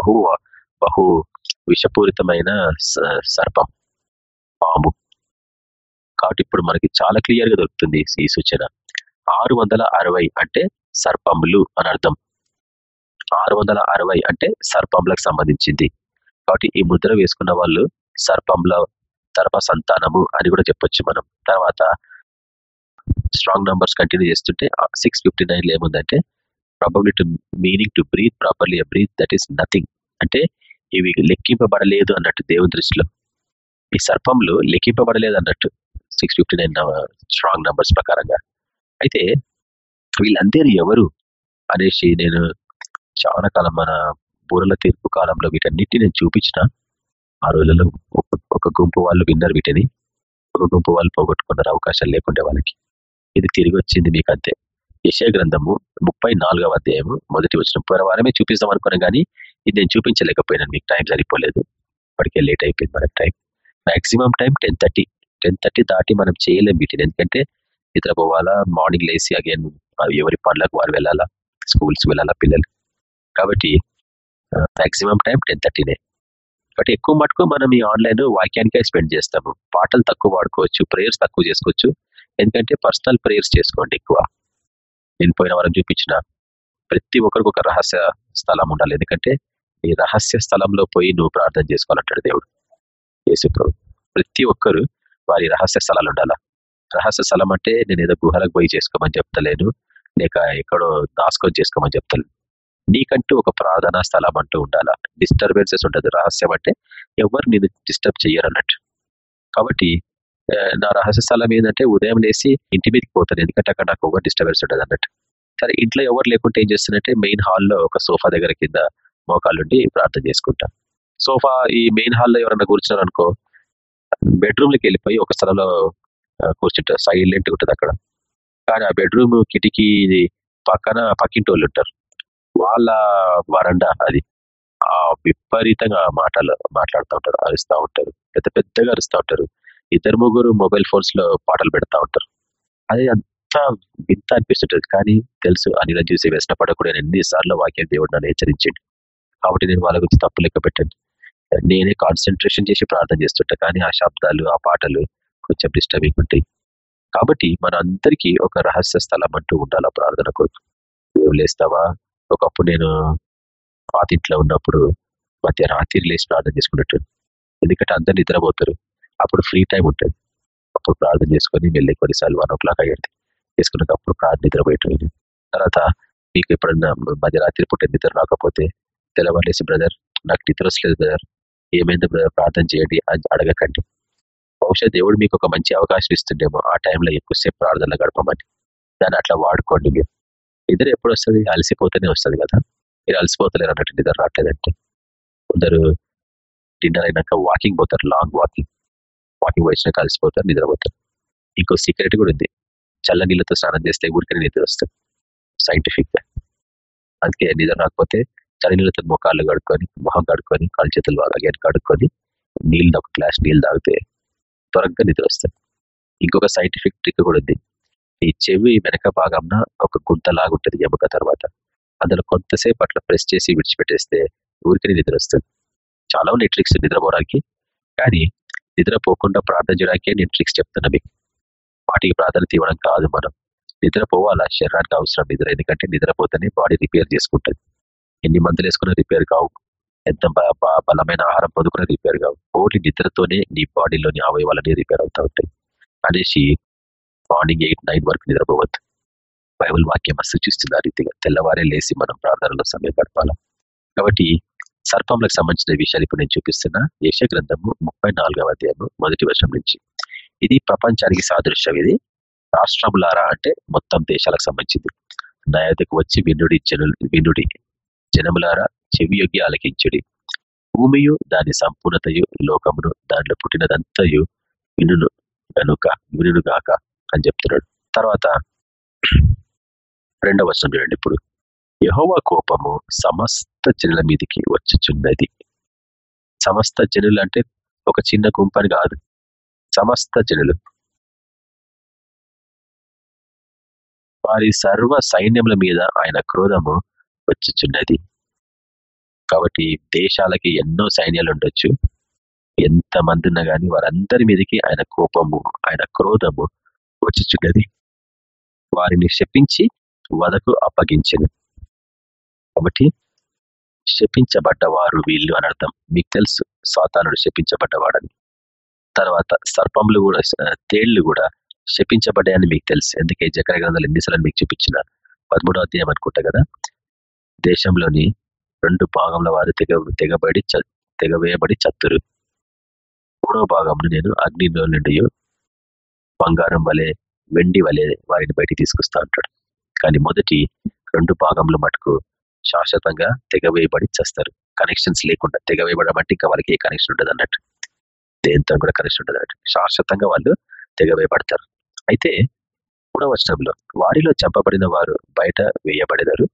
బహు బహు విషపూరితమైన సర్పం. పాము. కాబట్టి ఇప్పుడు మనకి చాలా క్లియర్గా దొరుకుతుంది ఈ సూచన. ఆరు వందల అరవై అంటే సర్పములు అని అర్థం. ఆరు వందల అరవై అంటే సర్పంలకు సంబంధించింది. కాబట్టి ఈ ముద్ర వేసుకున్న వాళ్ళు సర్పంలో సర్ప సంతానము అని కూడా చెప్పొచ్చు మనం. తర్వాత స్ట్రాంగ్ నంబర్స్ కంటిన్యూ చేస్తుంటే సిక్స్ ఫిఫ్టీ నైన్ ఏముందంటే probably to meaning to breathe properly breathe that is nothing అంటే ఇవి లెక్కింపబడలేదు అన్నట్టు దేవుని దృష్టిలో. ఈ సర్పంలు లెక్కింపబడలేదు అన్నట్టు six fifty nine strong numbers ప్రకారంగా. అయితే వీళ్ళందరూ ఎవరు అనేసి నేను చాలా కాలం మన బూరల తీర్పు కాలంలో వీటన్నిటిని నేను చూపించిన ఆ రోజుల్లో ఒక గుంపు వాళ్ళు విన్నారు వీటిని. ఒక గుంపు వాళ్ళు పోగొట్టుకున్నారు అవకాశాలు లేకుండే వాళ్ళకి. ఇది తిరిగి వచ్చింది మీకు అంతే యశయ గ్రంథము ముప్పై నాలుగవ అధ్యాయము మొదటి వచ్చిన పోయిన వారమే చూపిస్తాం అనుకున్నా కానీ ఇది నేను చూపించలేకపోయినాను. మీకు టైం సరిపోలేదు. ఇప్పటికే లేట్ అయిపోయింది మనకి time. Maximum time ten thirty. Ten thirty దాటి మనం చేయలేం వీటిని. ఎందుకంటే ఇతర పోవాలా మార్నింగ్ లేసి అగైన్ ఎవరి పనులకు వారు వెళ్ళాలా స్కూల్స్ వెళ్ళాలా పిల్లలు. కాబట్టి మాక్సిమం టైం టెన్ థర్టీనే. కాబట్టి ఎక్కువ మటుకు మనం ఈ ఆన్లైన్ వాక్యానికే స్పెండ్ చేస్తాము. పాటలు తక్కువ వాడుకోవచ్చు ప్రేయర్స్ తక్కువ చేసుకోవచ్చు. ఎందుకంటే పర్సనల్ ప్రేయర్స్ చేసుకోండి ఎక్కువ. నేను పోయిన వారం చూపించిన ప్రతి ఒక్కరికి ఒక రహస్య స్థలం ఉండాలి. ఎందుకంటే ఈ రహస్య స్థలంలో పోయి నువ్వు ప్రార్థన చేసుకోవాలంటాడు దేవుడు. యేసు ప్రతి ఒక్కరు వారి రహస్య స్థలాలు ఉండాలా. రహస్య స్థలం అంటే నేను ఏదో గుహలకు పోయి చేసుకోమని చెప్తలేను. లేక ఎక్కడో దాసుకొని చేసుకోమని చెప్తలేను. నీకంటూ ఒక ప్రార్థనా స్థలం అంటూ ఉండాలా? డిస్టర్బెన్సెస్ ఉండదు. రహస్యం అంటే ఎవరు నేను డిస్టర్బ్ చేయరు అన్నట్టు కాబట్టి నా రహస్య స్థలం ఏంటంటే ఉదయం లేసి ఇంటి మీదకి పోతాను. ఎందుకంటే అక్కడ నాకు ఎవరు డిస్టర్బెన్స్ ఉండదు అన్నట్టు సరే ఇంట్లో ఎవరు లేకుంటే ఏం చేస్తున్నట్టే మెయిన్ హాల్లో ఒక సోఫా దగ్గర కింద మోకాళ్ళుండి ప్రార్థన చేసుకుంటా. సోఫా ఈ మెయిన్ హాల్లో ఎవరైనా కూర్చున్నారు అనుకో బెడ్రూమ్లోకి వెళ్ళిపోయి ఒక స్థలంలో కూర్చుంటారు. సైలెంట్ ఉంటుంది అక్కడ. కానీ ఆ బెడ్రూమ్ కిటికీ పక్కన పక్కింటి వాళ్ళు ఉంటారు. వాళ్ళ వరండా అది. ఆ విపరీతంగా మాటలు మాట్లాడుతూ ఉంటారు అరుస్తూ ఉంటారు పెద్ద పెద్దగా అరుస్తూ ఉంటారు. ఇద్దరు ముగ్గురు మొబైల్ ఫోన్స్లో పాటలు పెడతా ఉంటారు. అది అంత వింత అనిపిస్తుంటది. కానీ తెలుసు అనిల చూసి వ్యసన పడకూడదు ఎన్నిసార్లు వాక్యం దేవుడు నన్ను హెచ్చరించండి. కాబట్టి నేను వాళ్ళ గురించి తప్పు లెక్క పెట్టండి నేనే కాన్సన్ట్రేషన్ చేసి ప్రార్థన చేస్తుంటా. కానీ ఆ శబ్దాలు ఆ పాటలు కొంచెం డిస్టర్బింగ్ ఉంటాయి. కాబట్టి మన అందరికీ ఒక రహస్య స్థలం అంటూ ఉండాలి ప్రార్థన కొరకు. నువ్వు లేస్తావా? ఒకప్పుడు నేను పాతింట్లో ఉన్నప్పుడు మధ్య రాత్రి లేచి ప్రార్థన చేసుకున్నట్టు. ఎందుకంటే అందరు నిద్రపోతారు. అప్పుడు ఫ్రీ టైం ఉంటుంది. అప్పుడు ప్రార్థన చేసుకొని వెళ్ళి కొన్నిసార్లు వన్ ఓ క్లాక్ అయ్యేది. చేసుకున్నప్పుడు ప్రార్థన నిద్రపోయేటది తర్వాత మీకు ఎప్పుడన్నా మధ్యరాత్రి పూట నిద్ర రాకపోతే తెల్లవారులేసి బ్రదర్ నాకు నిద్ర వస్తలేదు బ్రదర్. ఏమైంది బ్రదర్? ప్రార్థన చేయండి అని అడగకండి. బహుశా దేవుడు మీకు ఒక మంచి అవకాశం ఇస్తుండేమో ఆ టైంలో ఎక్కువసేపు ప్రార్థనలు గడపమని. దాన్ని అట్లా వాడుకోండి మీరు. నిద్ర ఎప్పుడు వస్తుంది? అలసిపోతేనే వస్తుంది కదా. మీరు అలసిపోతలేరు అన్నట్టు నిద్ర రావట్లేదంటే. కొందరు డిన్నర్ అయినాక వాకింగ్ పోతారు లాంగ్ వాకింగ్. వాకింగ్ వచ్చినాక అలసిపోతారు నిద్రపోతారు. ఇంకో సీక్రెట్ కూడా ఉంది. చల్ల నీళ్ళతో స్నానం చేస్తే ఊరికనే నిద్ర వస్తుంది. సైంటిఫిక్గా అందుకే నిద్ర రాకపోతే చలి నీళ్ళతో ముఖాలు కడుక్కొని మొహం కడుక్కొని కాలు చేతులు అలాగే కడుక్కొని నీళ్ళు ఒక గ్లాస్ నీళ్ళు తాగితే త్వరగా నిద్ర వస్తుంది. ఇంకొక సైంటిఫిక్ ట్రిక్ కూడా ఉంది. ఈ చెవి వెనక భాగంన ఒక గుంత లాగుంటది ఎముక తర్వాత. అందులో కొంతసేపు అట్లా ప్రెస్ చేసి విడిచిపెట్టేస్తే ఊరికి నిద్ర వస్తుంది చాలా ఉన్నాయి ట్రిక్స్ నిద్రపోవడానికి కానీ నిద్రపోకుండా ప్రార్థన చేయడానికే నేను ట్రిక్స్ చెప్తున్నా మీకు. వాటికి ప్రాధాన్యత ఇవ్వడం కాదు మనం. నిద్రపోవాలా శరీరానికి అవసరం నిద్ర. ఎందుకంటే నిద్రపోతేనే బాడీ రిపేర్ చేసుకుంటుంది. ఎన్ని మందులు వేసుకున్నా రిపేర్ కావు. ఎంత బలమైన ఆహారం పొందుకున్నా రిపేర్ కావు. ఓన్లీ నిద్రతోనే నీ బాడీలోని అవయవాలని రిపేర్ అవుతూ ఉంటాయి. అనేసి మార్నింగ్ ఎయిట్ నైన్ వరకు నిద్రపోవద్దు. బైబుల్ వాక్యం సూచిస్తుంది ఆ రీతిగా. తెల్లవారే లేసి మనం ప్రార్థనలో సమయం గడపాల? కాబట్టి సర్పంలకు సంబంధించిన విషయాలు ఇప్పుడు నేను చూపిస్తున్నా. యశ గ్రంథము ముప్పై నాలుగవ అధ్యాయము మొదటి వర్షం నుంచి. ఇది ప్రపంచానికి సాదృశ్యం ఇది. రాష్ట్రములారా అంటే మొత్తం దేశాలకు సంబంధించింది. నా వచ్చి వినుడి జను వినుడి జనములారా చెవి యొగ్గి ఆలకించుడి. భూమియు దాని సంపూర్ణతయు లోకమును దాంట్లో పుట్టినదంతయు వినును గనుక వినును అని చెప్తున్నాడు. తర్వాత రెండవ వచనం చూడండి. ఇప్పుడు యహోవ కోపము సమస్త జనుల మీదకి వచ్చుచున్నది. సమస్త జనులు అంటే ఒక చిన్న గుంపని కాదు. సమస్త జనులు. వారి సర్వ సైన్యముల మీద ఆయన క్రోధము వచ్చుచున్నది. కాబట్టి దేశాలకి ఎన్నో సైన్యాలు ఉండొచ్చు. ఎంత మంది ఉన్నా కానీ వారందరి మీదకి ఆయన కోపము ఆయన క్రోధము వచ్చుచున్నది వారిని శపించి వదకు అప్పగించను. కాబట్టి శపించబడ్డవారు వీళ్ళు అని అర్థం. మీకు తెలుసు సాతానుడు శపించబడ్డవాడని. తర్వాత సర్పములు కూడా తేళ్ళు కూడా శపించబడ్డాయని మీకు తెలుసు. ఎందుకే? జకర గ్రంథాలు ఎన్నిసార్లు మీకు చూపించిన? పదమూడవ అధ్యాయం అనుకుంటా కదా? దేశంలోని రెండు భాగంలో వారు తెగ తెగబడి చ- తెగవేయబడి చత్తురు. మూడవ భాగంలో నేను అగ్నిలో నుండి బంగారం వలె వెండి వలె వారిని బయటికి తీసుకొస్తా ఉంటాడు కానీ మొదటి రెండు భాగంలో మటుకు శాశ్వతంగా తెగవేయబడి చేస్తారు. కనెక్షన్స్ లేకుండా తెగవేయబడడం అంటే ఇంకా వాళ్ళకి ఏ కనెక్షన్ ఉండదు అన్నట్టు. దేంతో కూడా కనెక్షన్ ఉండదు అన్నట్టు. శాశ్వతంగా వాళ్ళు తెగవేయబడతారు. అయితే మూడవ వచనంలో వారిలో చంపబడిన వారు బయట వేయబడేదారు.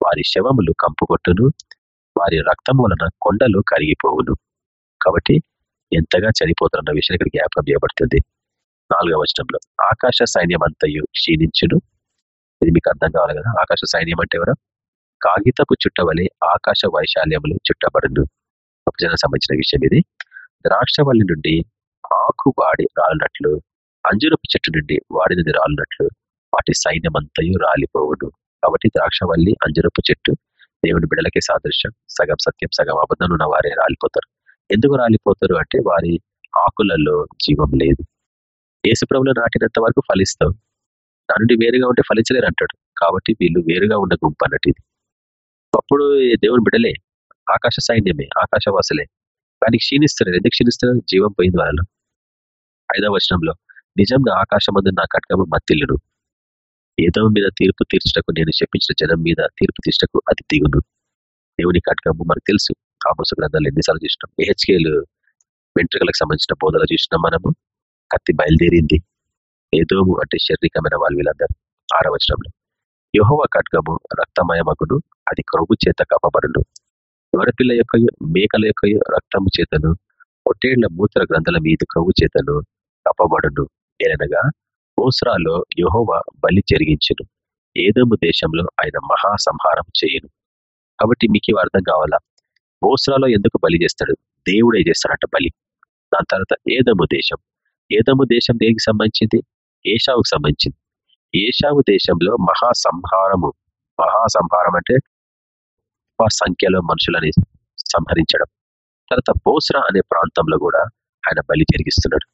వారి శవములు కంపుకొట్టును వారి రక్తం వలన కొండలు కరిగిపోవును. కాబట్టి ఎంతగా చనిపోతారన్న విషయం ఇక్కడ జ్ఞాపకం చేయబడుతుంది. నాలుగవ వచనంలో ఆకాశ సైన్యం అంతయు క్షీణించును. ఇది మీకు అర్థం కావాలి కదా? ఆకాశ సైన్యం అంటే ఎవరు? కాగితపు చుట్టవలే ఆకాశ వైశాల్యములు చుట్టబడును. ఒక జన సంబంధించిన విషయం ఇది. ద్రాక్షవల్లి నుండి ఆకు వాడి రాలినట్లు అంజురపు చెట్టు నుండి వాడినది రాలినట్లు వాటి సైన్యం అంతయు రాలిపోవును. కాబట్టి ద్రాక్షవల్లి అంజురపు చెట్టు దేవుని బిడలకే సాదృశ్యం. సగం సత్యం సగం అబద్ధం ఉన్న వారే రాలిపోతారు. ఎందుకు రాలిపోతారు అంటే వారి ఆకులలో జీవం లేదు. యేసుప్రభులో నాటినంత వరకు ఫలిస్తావు దాని నుండి వేరుగా ఉంటే ఫలించలేరు అంటాడు. కాబట్టి వీళ్ళు వేరుగా ఉన్న గుంపు అన్నట్టు ఇది. అప్పుడు దేవుని బిడలే ఆకాశ సైన్యమే ఆకాశవాసులే. కానీ క్షీణిస్తున్నారు. ఎందుకు క్షీణిస్తున్నారు? జీవం పోయింది వాళ్ళలో. ఐదవ వచనంలో నిజంగా ఆకాశమందు నా కట్కము మత్తిల్లును. ఏదో మీద తీర్పు తీర్చటకు నేను చెప్పించిన జనం మీద తీర్పు తీర్చటకు అది దిగును. దేవుని కట్కము మనకు తెలుసు. కామోస గ్రంథాలు ఎన్నిసార్లు చూసినాం? ఏహెచ్కేలు వెంట్రుకలకు సంబంధించిన బోధలు చూసినాం మనము. కత్తి బయలుదేరింది. ఏదోము అంటే శారీరకమైన వాళ్ళు వీళ్ళందరూ ఆరవచనంలో యహోవ ఖడ్గము రక్తమయమగును అది క్రొవ్వు చేత కప్పబడును. ఎవరపిల్ల యొక్క మేకల యొక్క రక్తము చేతను పొట్టేళ్ళ మూత్ర గ్రంథాల మీద క్రొవ్వు చేతను కప్పబడును. ఏనగా ఓస్రాలో యహోవ బలి జరిగించును. ఏదోము దేశంలో ఆయన మహాసంహారం చేయను. కాబట్టి మీకు అర్థం కావాలా? ఓస్రాలో ఎందుకు బలి చేస్తాడు? దేవుడే చేస్తాడంట బలి. దాని తర్వాత ఏదము దేశం. ఏదము దేశం దేనికి సంబంధించింది? ఏషావుకు సంబంధించింది. ఏషావు దేశంలో మహాసంహారము. మహాసంహారం అంటే సంఖ్యలో మనుషులని సంహరించడం. తర్వాత బోస్రా అనే ప్రాంతంలో కూడా ఆయన బలి జరిగిస్తున్నాడు.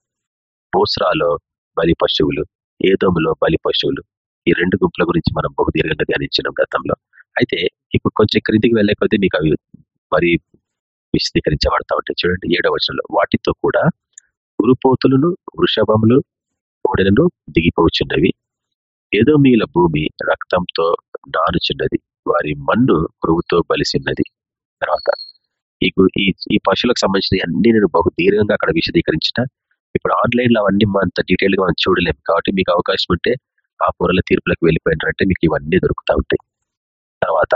బోస్రాలో బలి పశువులు ఏదోములో బలి పశువులు. ఈ రెండు గుంపుల గురించి మనం బహుదీర్ఘంగా ధ్యానించినాం గతంలో. అయితే ఇప్పుడు కొంచెం క్రిందికి వెళ్ళే మీకు అవి మరి విశదీకరించబడతా ఉంటాయి. చూడండి ఏడవ వచనంలో. వాటితో కూడా ఉరుపోతులను వృషభములు ఓడలను దిగిపోచున్నవి. ఏదో మీల భూమి రక్తంతో నానుచున్నది. వారి మన్ను పురుగుతో బలిసిన్నది. తర్వాత ఈ ఈ ఈ పశువులకు సంబంధించిన అన్ని నేను బహు దీర్ఘంగా అక్కడ విశదీకరించిన. ఇప్పుడు ఆన్లైన్లో అవన్నీ అంత డీటెయిల్గా మనం చూడలేము కాబట్టి మీకు అవకాశం ఉంటే ఆ పొరల తీర్పులకు వెళ్ళిపోయినారంటే మీకు ఇవన్నీ దొరుకుతూ ఉంటాయి. తర్వాత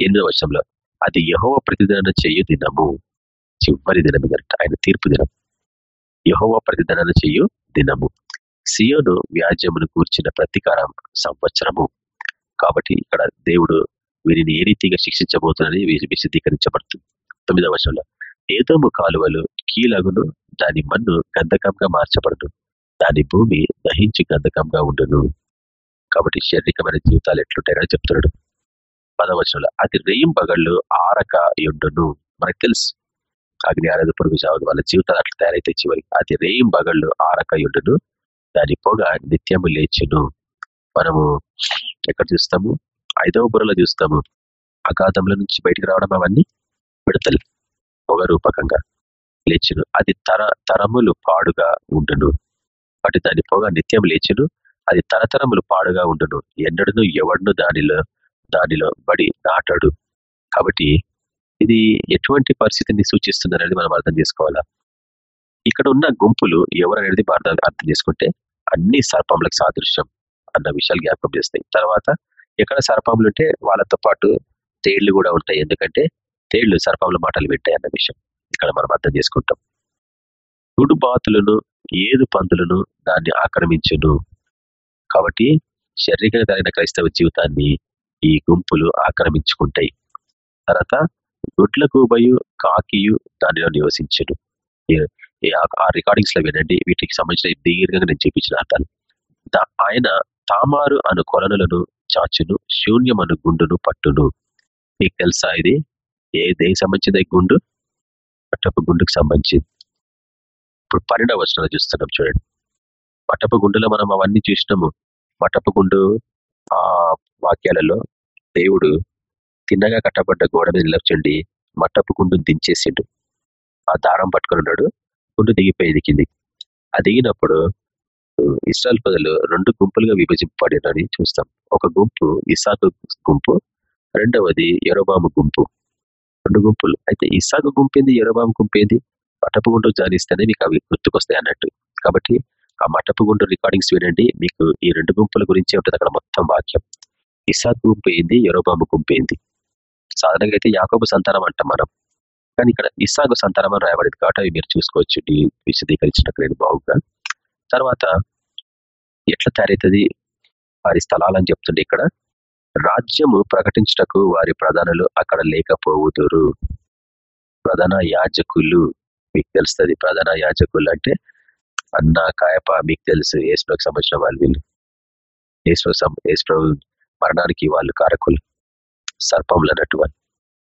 ఎనిమిదవ వర్షంలో అది యహోవ ప్రతిదిన చెయ్యు దినము. చివరి దినం ఆయన తీర్పు దినం యహోవ ప్రతిదన చేయు దినము. సియోను వ్యాజ్యమును కూర్చిన ప్రతీకారం సంవత్సరము. కాబట్టి ఇక్కడ దేవుడు వీరిని ఏ రీతిగా శిక్షించబోతున్నది విశదీకరించబడుతుంది తొమ్మిదవ వర్షంలో ఏదోము కాలువలు కీలగును దాని మన్ను గంధకంగా మార్చబడును. దాని భూమి దహించి గంధకంగా ఉండును. కాబట్టి శారీరకమైన జీవితాలు ఎట్లుంటాయని చెప్తున్నాడు. పదవచనంలో అది రెయ్యం ఆరక ఉండును మనకు తెలుసు అగ్ని ఆరాధ పురుగు చావదు వాళ్ళ జీవితాలు అట్లా తయారైతే చివరి. అది రేయం బగళ్ళు ఆరకయుడును దాని పొగ నిత్యము లేచును. మనము ఎక్కడ చూస్తాము? ఐదవ బుర్రలో చూస్తాము. అగాధంలో నుంచి బయటికి రావడం అవన్నీ విడతలు. పొగ రూపకంగా లేచును. అది తర తరములు పాడుగా ఉండును. వాటి దాని పొగ నిత్యం లేచును. అది తరతరములు పాడుగా ఉండును. ఎన్నడను ఎవడును దానిలో దానిలో బడి నాటాడు. కాబట్టి ఇది ఎటువంటి పరిస్థితిని సూచిస్తున్నారని మనం అర్థం చేసుకోవాలా? ఇక్కడ ఉన్న గుంపులు ఎవరనేది అర్థం అర్థం చేసుకుంటే అన్ని సర్పములకు సాదృశ్యం అన్న విషయాలు జ్ఞాపకం చేస్తాయి. తర్వాత ఎక్కడ సర్పములు ఉంటే వాళ్ళతో పాటు తేళ్ళు కూడా ఉంటాయి. ఎందుకంటే తేళ్ళు సర్పముల మాటలు పెట్టాయి అన్న విషయం ఇక్కడ మనం అర్థం చేసుకుంటాం. గుడు బాతులను ఏదు పందులను దాన్ని ఆక్రమించును. కాబట్టి శారీరకంగా కలిగిన క్రైస్తవ జీవితాన్ని ఈ గుంపులు ఆక్రమించుకుంటాయి. తర్వాత గుడ్లకు గూబయు కాకియు దానిలో నివసించను. ఆ- రికార్డింగ్స్లో వినండి. వీటికి సంబంధించిన దీర్ఘంగా నేను చూపించిన అర్థాలు. ఆయన తామారు అను కొలనులను చాచును శూన్యం అను గుండును పట్టును. మీకు తెలుసా ఇది ఏ దేనికి సంబంధించింది గుండు? పట్టపు గుండుకు సంబంధించింది. ఇప్పుడు పన్నెండవ వచనాలు చూస్తున్నాం చూడండి. మటపు గుండులో మనం అవన్నీ చూసినాము. మటపు గుండు ఆ వాక్యాలలో దేవుడు తిన్నగా కట్టబడ్డ గోడ మీద నిలర్చండి మట్టపు గుండు దించేసిండు. ఆ దారం పట్టుకుని ఉన్నాడు. గుండు దిగిపోయింది కింది ఆ దిగినప్పుడు ఇస్రాయల్ ప్రజలు రెండు గుంపులుగా విభజింపబడినని చూస్తాం. ఒక గుంపు ఇసాకు గుంపు రెండవది ఎరోబాము గుంపు. రెండు గుంపులు. అయితే ఇసాకు గుంపు ఎరోబాము గుంపు ఏంది? మటపు గుండు జానిస్తేనే మీకు అవి గుర్తుకొస్తాయి అన్నట్టు. కాబట్టి ఆ మటపు గుండు రికార్డింగ్స్ వినండి. మీకు ఈ రెండు గుంపుల గురించి ఉంటుంది అక్కడ మొత్తం వాక్యం. ఇసాకు గుంపు ఏంది ఎరోబాము గుంపు సాధారణంగా అయితే యాకోబు సంతానం అంటాం మనం. కానీ ఇక్కడ ఇసాగు సంతానం అని రాయబడింది కాబట్టి అవి మీరు చూసుకోవచ్చు. విశదీకరించినట్టు నేను బాగుగా తర్వాత ఎట్లా తయారవుతుంది? వారి స్థలాలని చెప్తుండే ఇక్కడ. రాజ్యము ప్రకటించటకు వారి ప్రధానులు అక్కడ లేకపోవుదురు. ప్రధాన యాజకులు మీకు తెలుస్తుంది. ప్రధాన యాజకులు అంటే అన్న కాయప మీకు తెలుసు. ఏసులోకి సంబంధించిన వాళ్ళు వీళ్ళు. ఏసు ఏసు మరణానికి వాళ్ళు కారకులు. సర్పములు అన్నట్టు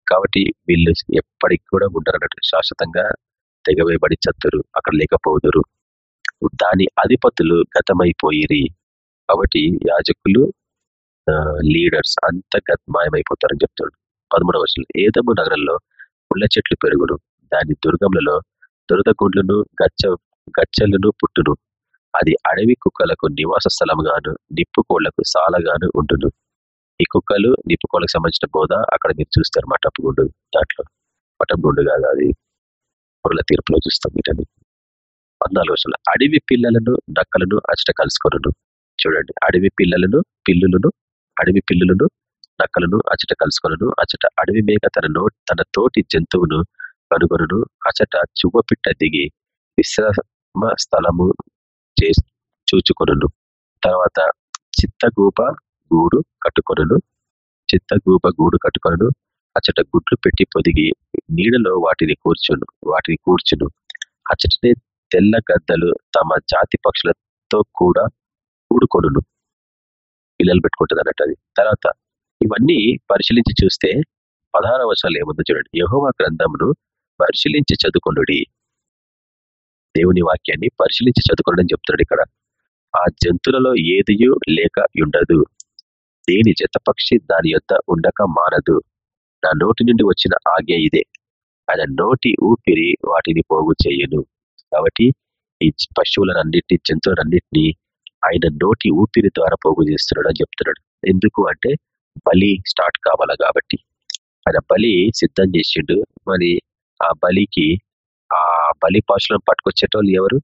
కాబట్టి వీళ్ళు ఎప్పటికి కూడా ఉండరు అన్నట్టు శాశ్వతంగా తెగవేయబడి చత్తురు అక్కడ లేకపోదురు. దాని అధిపతులు గతమైపోయిరి. కాబట్టి యాజకులు లీడర్స్ అంత మాయమైపోతారని చెప్తాడు పదమూడవ వర్షంలో ఏదము నగరంలో ముళ్ళ చెట్లు పెరుగును దాని దుర్గములలో దురదగుండ్లను గచ్చ గచ్చలను పుట్టును. అది అడవి కుక్కలకు నివాస స్థలంగాను నిప్పు కోళ్ళకు సాలగాను ఉండును. ఈ కుక్కలు నిప్పు సంబంధించిన బోధ అక్కడ మీరు చూస్తారు మటపుగుండు దాంట్లో. మటపుగుండు కాదు అది. పొరల తీర్పులో చూస్తాం వీటని. పద్నాలుగు వర్షాలు అడవి పిల్లలను నక్కలను అచ్చట కలుసుకొను చూడండి. అడవి పిల్లలను పిల్లులను అడవి పిల్లులను నక్కలను అచ్చట కలుసుకొను అచ్చట అడవి మేక తన నో తన తోటి జంతువును కనుగొను అచ్చట చువ్వపిట్ట దిగి విశ్రామ స్థలము చే చూచుకొను తర్వాత చిత్తగూప గూడు కట్టుకొను చిత్తగూప గూడు కట్టుకొను అచ్చట గుడ్లు పెట్టి పొదిగి నీడలో వాటిని కూర్చును వాటిని కూర్చును. అచ్చటనే తెల్ల గద్దలు తమ జాతి పక్షులతో కూడా కూడుకొను పిల్లలు పెట్టుకుంటుంది అన్నట్టు అది. తర్వాత ఇవన్నీ పరిశీలించి చూస్తే పదహార వర్షాలు ఏముందో చూడండి. యహోవా గ్రంథమును పరిశీలించి చదువుకొండు దేవుని వాక్యాన్ని పరిశీలించి చదువుకోండి అని చెప్తున్నాడు ఇక్కడ. ఆ జంతువులలో ఏదియు లేక ఉండదు. దేని జతపక్షి దాని యొక్క ఉండక మానదు. నా నోటి నుండి వచ్చిన ఆజ్ఞ ఇదే. ఆయన నోటి ఊపిరి వాటిని పోగు చేయను. కాబట్టి ఈ పశువులన్నింటినీ జంతువులన్నింటినీ ఆయన నోటి ఊపిరి ద్వారా పోగు చేస్తున్నాడు అని చెప్తున్నాడు. ఎందుకు అంటే బలి స్టార్ట్ కావాలా కాబట్టి. ఆయన బలి సిద్ధం చేసిండు. మరి ఆ బలికి ఆ బలి పాశులను పట్టుకొచ్చేటోళ్ళు ఎవరు?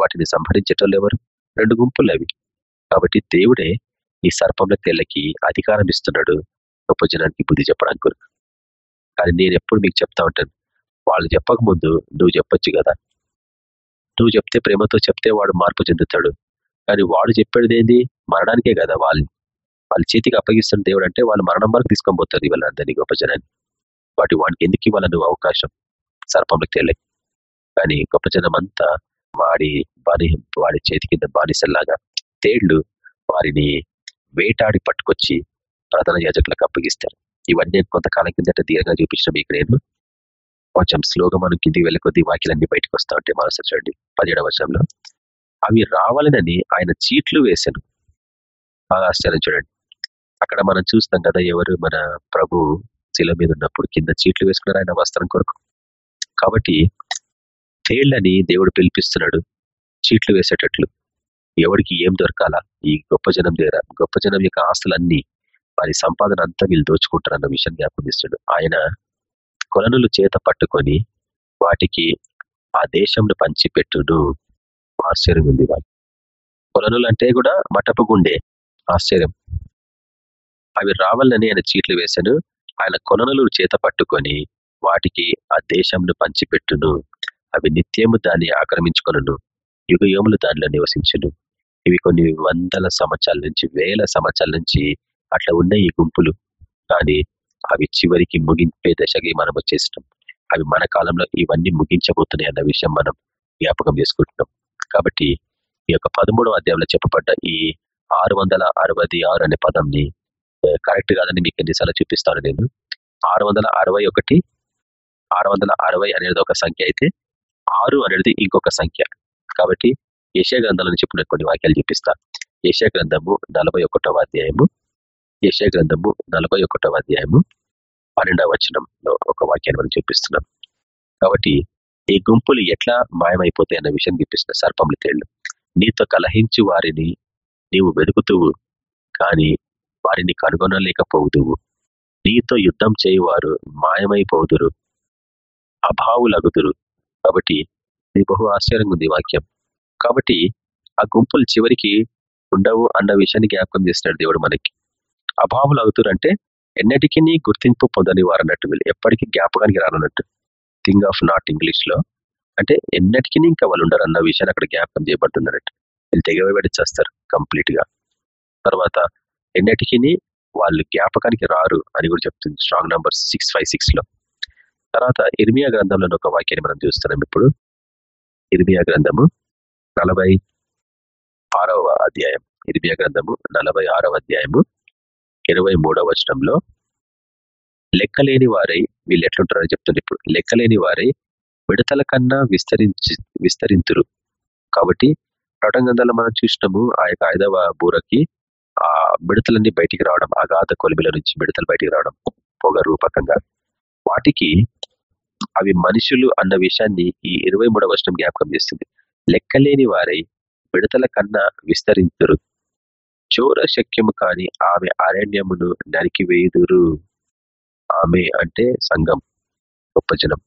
వాటిని సంహరించేటోళ్ళు ఎవరు? రెండు గుంపులు అవి కాబట్టి దేవుడే ఈ సర్పంలో తెల్లకి అధికారం ఇస్తున్నాడు గొప్ప జనానికి బుద్ధి చెప్పడానికి కానీ నేను ఎప్పుడు మీకు చెప్తా ఉంటాను వాళ్ళు చెప్పక ముందు నువ్వు చెప్పొచ్చు కదా. నువ్వు చెప్తే ప్రేమతో చెప్తే వాడు మార్పు చెందుతాడు. కానీ వాడు చెప్పేది ఏంది? మరణానికే కదా వాళ్ళు. వాళ్ళ చేతికి అప్పగిస్తున్న దేవుడు అంటే వాళ్ళు మరణం వరకు తీసుకొని పోతారు వాళ్ళందరినీ గొప్ప జనాన్ని వాటి వాడికి ఎందుకు ఇవ్వాలి నువ్వు అవకాశం సర్పంలోకి తేలే. కానీ గొప్ప జనం అంతా వాడి బాని వాడి చేతి కింద బానిసల్లాగా తేళ్ళు వారిని వేటాడి పట్టుకొచ్చి ప్రధాన యాజకులకు అప్పగిస్తారు. ఇవన్నీ కొంతకాలం కిందట దీర్ఘంగా చూపించడం ఇక్కడ నేను కొంచెం స్లోగా మనం కిందికి వెళ్ళే కొద్ది వాక్యాలన్నీ బయటకు వస్తా ఉంటాయి మనసు చూడండి. పదిహేడవ వర్షంలో అవి రావాలనని ఆయన చీట్లు వేశాను బాగా ఆశ్చర్యం చూడండి. అక్కడ మనం చూస్తాం కదా ఎవరు మన ప్రభు శిల మీద ఉన్నప్పుడు కింద చీట్లు వేసుకున్నారు ఆయన వస్త్రం కొరకు. కాబట్టి తేళ్ళని దేవుడు పిలిపిస్తున్నాడు చీట్లు వేసేటట్లు. ఎవరికి ఏం దొరకాలా? ఈ గొప్ప జనం దగ్గర గొప్ప జనం యొక్క ఆస్తులన్నీ వారి సంపాదన అంతా వీళ్ళు దోచుకుంటారు అన్న విషయం జ్ఞాపకమిస్తాడు ఆయన కొలనులు చేత పట్టుకొని వాటికి ఆ దేశంను పంచిపెట్టును ఆశ్చర్యం ఉంది వాళ్ళు కొలనులు అంటే కూడా మటపు గుండె. ఆశ్చర్యం. అవి రావాలని ఆయన చీట్లు వేశాను ఆయన కొలనులు చేత పట్టుకొని వాటికి ఆ దేశంను పంచిపెట్టును. అవి నిత్యము దాన్ని ఆక్రమించుకొను యుగ యోములు దానిలో నివసించును. ఇవి కొన్ని వందల సంవత్సరాల నుంచి వేల సంవత్సరాల నుంచి అట్లా ఉన్నాయి ఈ గుంపులు. కానీ అవి చివరికి ముగింపే దశకి మనం వచ్చేసినాం. అవి మన కాలంలో ఇవన్నీ ముగించబోతున్నాయి అన్న విషయం మనం జ్ఞాపకం చేసుకుంటున్నాం. కాబట్టి ఈ యొక్క పదమూడవ అధ్యాయంలో చెప్పబడ్డ ఈ ఆరు వందల అరవై ఆరు అనే పదంని కరెక్ట్ కాదని మీకు ఎన్నిసార్లు చూపిస్తాను నేను. ఆరు వందల అరవై ఒకటి ఆరు వందల అరవై అనేది ఒక సంఖ్య అయితే ఆరు అనేది ఇంకొక సంఖ్య. కాబట్టి యశా గ్రంథంలో చెప్పిన కొన్ని వాక్యాలు చూపిస్తా. యశా గ్రంథము నలభై ఒకటవ అధ్యాయము. యశా గ్రంథము నలభై ఒకటవ అధ్యాయము. పన్నెండవ వచనంలో ఒక వాక్యాన్ని మనం చూపిస్తున్నాం. కాబట్టి ఈ గుంపులు ఎట్లా మాయమైపోతాయి అన్న విషయం చూపిస్తున్న సర్పములు తేళ్ళు నీతో కలహించి వారిని నీవు వెతుకుతువు కానీ వారిని కనుగొనలేకపోదువు నీతో యుద్ధం చేయవారు మాయమైపోదురు అభావులగుదురు. కాబట్టి ఇది బహు ఆశ్చర్యంగా ఉంది వాక్యం. కాబట్టి ఆ గుంపులు చివరికి ఉండవు అన్న విషయాన్ని జ్ఞాపకం చేస్తున్నాడు దేవుడు మనకి. అభావులు అవుతారంటే ఎన్నటికీ గుర్తింపు పొందని వారు అన్నట్టు వీళ్ళు ఎప్పటికీ జ్ఞాపకానికి రానన్నట్టు. థింగ్ ఆఫ్ నాట్ ఇంగ్లీష్లో. అంటే ఎన్నటికీ ఇంకా వాళ్ళు ఉండరు అన్న విషయాన్ని అక్కడ జ్ఞాపకం చేయబడుతున్నట్టు. వీళ్ళు తెగవేడి చేస్తారు కంప్లీట్గా. తర్వాత ఎన్నటికీ వాళ్ళు జ్ఞాపకానికి రారు అని కూడా చెప్తుంది స్ట్రాంగ్ నంబర్ సిక్స్ ఫైవ్ సిక్స్లో తర్వాత ఇర్మియా గ్రంథంలో ఒక వాక్యాన్ని మనం చూస్తున్నాం ఇప్పుడు. ఇర్మియా గ్రంథము నలభై ఆరవ అధ్యాయం. ఇర్మియా గ్రంథము నలభై ఆరవ అధ్యాయము ఇరవై మూడవ వచనంలో లెక్కలేని వారై వీళ్ళు ఎట్లుంటారని చెప్తున్నారు ఇప్పుడు. లెక్కలేని వారై విడతల కన్నా విస్తరించి విస్తరింతురు. కాబట్టి ప్రటంగంధాలు మనం చూసినాము ఆ యొక్క ఐదవ బూరకి ఆ మిడతలన్నీ బయటికి రావడం అగాధ కొలిమిల నుంచి మిడతలు బయటికి రావడం పొగ రూపకంగా. వాటికి అవి మనుషులు అన్న విషయాన్ని ఈ ఇరవై మూడవ వర్షం జ్ఞాపకం చేస్తుంది. లెక్కలేని వారై విడతల కన్నా విస్తరించరు చోర శక్యము కాని ఆమె అరణ్యమును నరికివేయుదురు ఆమె అంటే సంఘం గొప్ప జనం.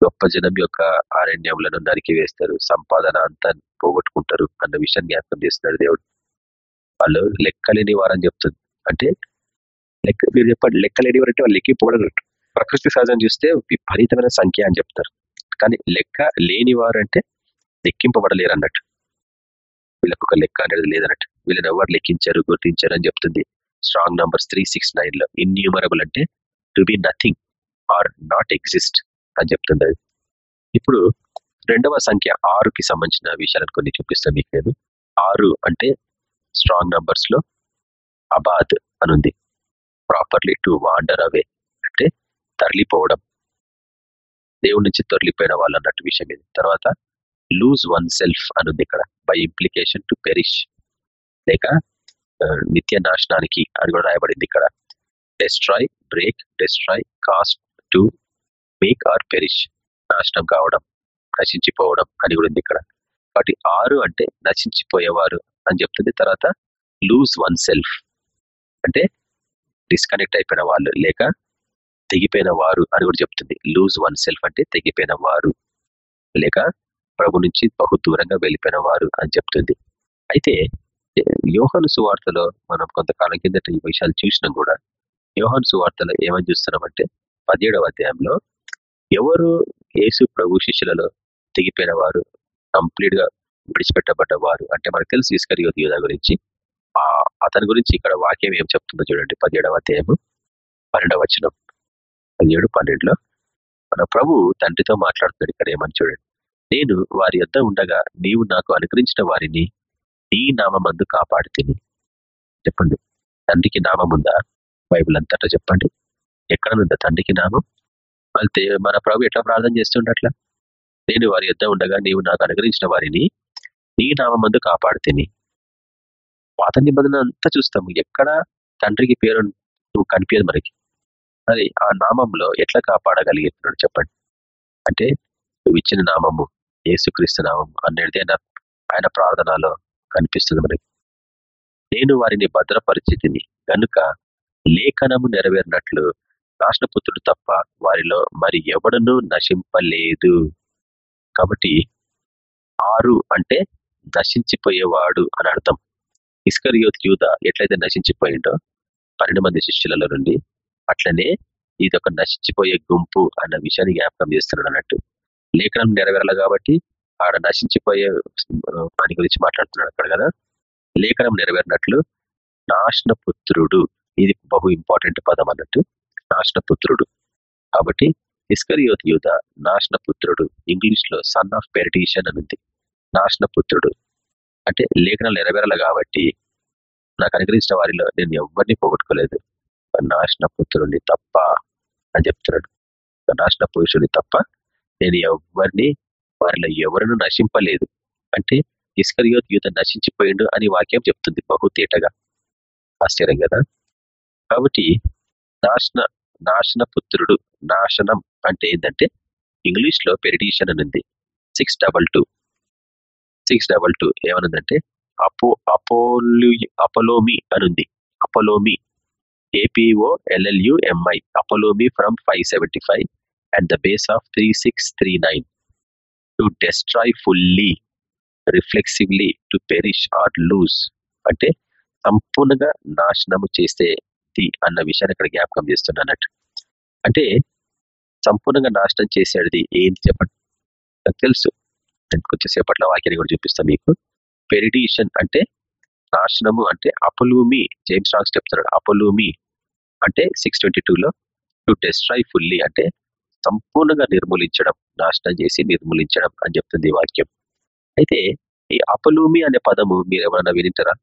గొప్ప జనం యొక్క అరణ్యములను నరికివేస్తారు సంపాదన అంతా పోగొట్టుకుంటారు అన్న విషయాన్ని జ్ఞాపకం చేస్తున్నాడు దేవుడు. వాళ్ళు లెక్కలేని వారని చెప్తుంది. అంటే లెక్క మీరు చెప్పండి లెక్కలేని వారంటే వాళ్ళు లెక్కిపోవడం ప్రకృతి సహజం చూస్తే విపరీతమైన సంఖ్య అని చెప్తారు. కానీ లెక్క లేని వారు అంటే లెక్కింపబడలేరు అన్నట్టు. వీళ్ళకు ఒక లెక్క అనేది లేదన్నట్టు. వీళ్ళని ఎవరు లెక్కించారు గుర్తించారు అని చెప్తుంది. స్ట్రాంగ్ నంబర్స్ త్రీ సిక్స్ నైన్లో ఇన్యూమరబుల్ అంటే to be nothing or not exist అని చెప్తుంది అది. ఇప్పుడు రెండవ సంఖ్య ఆరుకి సంబంధించిన విషయాలను కొన్ని చూపిస్తాను మీకు నేను. ఆరు అంటే స్ట్రాంగ్ నంబర్స్లో అబాద్ అనుంది ప్రాపర్లీ టు వాండర్ అవే అంటే తరలిపోవడం దేవుడి నుంచి తొరలిపోయిన వాళ్ళు అన్నట్టు విషయం ఇది. తర్వాత లూజ్ వన్ సెల్ఫ్ అనుంది ఇక్కడ బై ఇంప్లికేషన్ టు పెరిష్ లేక నిత్య నాశనానికి అని కూడా రాయబడింది ఇక్కడ. Destroy break destroy cast to make or perish నాశనం కావడం నశించిపోవడం అని కూడా ఉంది ఇక్కడ. కాబట్టి ఆరు అంటే నశించిపోయేవారు అని చెప్తుంది. తర్వాత లూజ్ వన్ సెల్ఫ్ అంటే డిస్కనెక్ట్ అయిపోయిన వాళ్ళు. లేక తెగిపోయిన వారు అని కూడా చెప్తుంది. లూజ్ వన్ సెల్ఫ్ అంటే తెగిపోయిన వారు లేక ప్రభు నుంచి బహు దూరంగా వెళ్ళిపోయిన వారు అని చెప్తుంది. అయితే యోహను సువార్తలో మనం కొంతకాలం కిందట ఈ విషయాలు చూసినాం కూడా యోహన్ సువార్తలో ఏమని చూస్తున్నామంటే పదిహేడవ అధ్యాయంలో ఎవరు యేసు ప్రభు శిష్యులలో తెగిపోయిన వారు కంప్లీట్గా విడిచిపెట్టబడ్డ వారు అంటే మనకు తెలుసు ఇస్కరియోత్ యోధ గురించి. అతని గురించి ఇక్కడ వాక్యం ఏం చెప్తుందో చూడండి. పదిహేడవ అధ్యాయము పన్నెండవ వచనం. పదిహేడు పన్నెండులో మన ప్రభు తండ్రితో మాట్లాడుతున్నాడు ఇక్కడ ఏమని చూడండి. నేను వారి యొద్ద ఉండగా నీవు నాకు అనుగ్రహించిన వారిని నీ నామందు కాపాడు తిని. చెప్పండి. తండ్రికి నామం ఉందా బైబుల్ అంతటా చెప్పండి. ఎక్కడ ఉందా తండ్రికి నామం? వెళ్తే మన ప్రభు ఎట్లా ప్రార్థన చేస్తుండట్లా? నేను వారి యొద్ద ఉండగా నీవు నాకు అనుగ్రహించిన వారిని నీ నామందు కాపాడు తిని. పాత నిబంధన అంతా చూస్తాము. ఎక్కడ తండ్రికి పేరు నువ్వు కనిపించదు మనకి. మరి ఆ నామంలో ఎట్లా కాపాడగలిగినాడు చెప్పండి? అంటే నువ్వు ఇచ్చిన నామము ఏసుక్రీస్తు నామం అనేది ఆయన ఆయన ప్రార్థనలో కనిపిస్తుంది మనకి. నేను వారిని భద్రపరిచితిని కనుక లేఖనము నెరవేరినట్లు రాష్ట్రపుత్రుడు తప్ప వారిలో మరి ఎవడను నశింపలేదు. కాబట్టి ఆరు అంటే నశించిపోయేవాడు అని అర్థం. ఇస్కరియోత్ యూత ఎట్లయితే నశించిపోయిండో పన్నెండు మంది శిష్యులలో నుండి అట్లనే ఇది ఒక నశించిపోయే గుంపు అన్న విషయాన్ని జ్ఞాపకం చేస్తున్నాడు అన్నట్టు. లేఖనం నెరవేరాలి కాబట్టి ఆడ నశించిపోయే పని గురించి మాట్లాడుతున్నాడు అక్కడ కదా. లేఖనం నెరవేరినట్లు నాశనపుత్రుడు ఇది బహు ఇంపార్టెంట్ పదం అన్నట్టు నాశనపుత్రుడు. కాబట్టి ఇస్కరియోత్ యూత నాశనపుత్రుడు ఇంగ్లీష్లో సన్ ఆఫ్ పెరిటీషన్ అని ఉంది. నాశనపుత్రుడు. అంటే లేఖనాలు నెరవేరాలి కాబట్టి నాకు అనుగ్రహించిన వారిలో నేను ఎవరిని పోగొట్టుకోలేదు. ఒక నాశన పుత్రుని తప్ప అని చెప్తున్నాడు. ఒక నాశన పురుషుని తప్ప నేను ఎవరిని వారిలో ఎవరిని నశింపలేదు. అంటే ఇస్కరియోత్ యూత నశించిపోయిండు అని వాక్యం చెప్తుంది బహు తేటగా. ఆశ్చర్యం కదా? కాబట్టి నాశన నాశన పుత్రుడు నాశనం అంటే ఏంటంటే ఇంగ్లీష్లో పెరిటీషన్ ఉంది six double two. Six double two ఏమనుందంటే అపో అపోలు అపోలోమి అనుంది. అపోలోమి APO LLU MI అపోలోమి from five seventy five and the base of three six three nine to destroy fully reflexively to perish or lose అంటే సంపూర్ణంగా నాశనము చేసేది అన్న విషయాన్ని ఇక్కడ జ్ఞాపకం చేస్తున్నానట్టు అంటే సంపూర్ణంగా నాశనం చేసేది ఏంటి చెప్పండి? నాకు తెలుసు. నేను కొంచెం వాక్యాన్ని కూడా చూపిస్తాను మీకు. పెరిడిషన్ అంటే నాశనము అంటే అపలూమి జేమ్స్ రాంగ్స్ చెప్తున్నాడు. అపలూమి అంటే సిక్స్ ట్వంటీ టూలో టు డెస్ట్రాయ్ ఫుల్లీ అంటే సంపూర్ణంగా నిర్మూలించడం నాశనం చేసి నిర్మూలించడం అని చెప్తుంది వాక్యం. అయితే ఈ అపలూమి అనే పదము మీరు ఎవరైనా వినింటారా?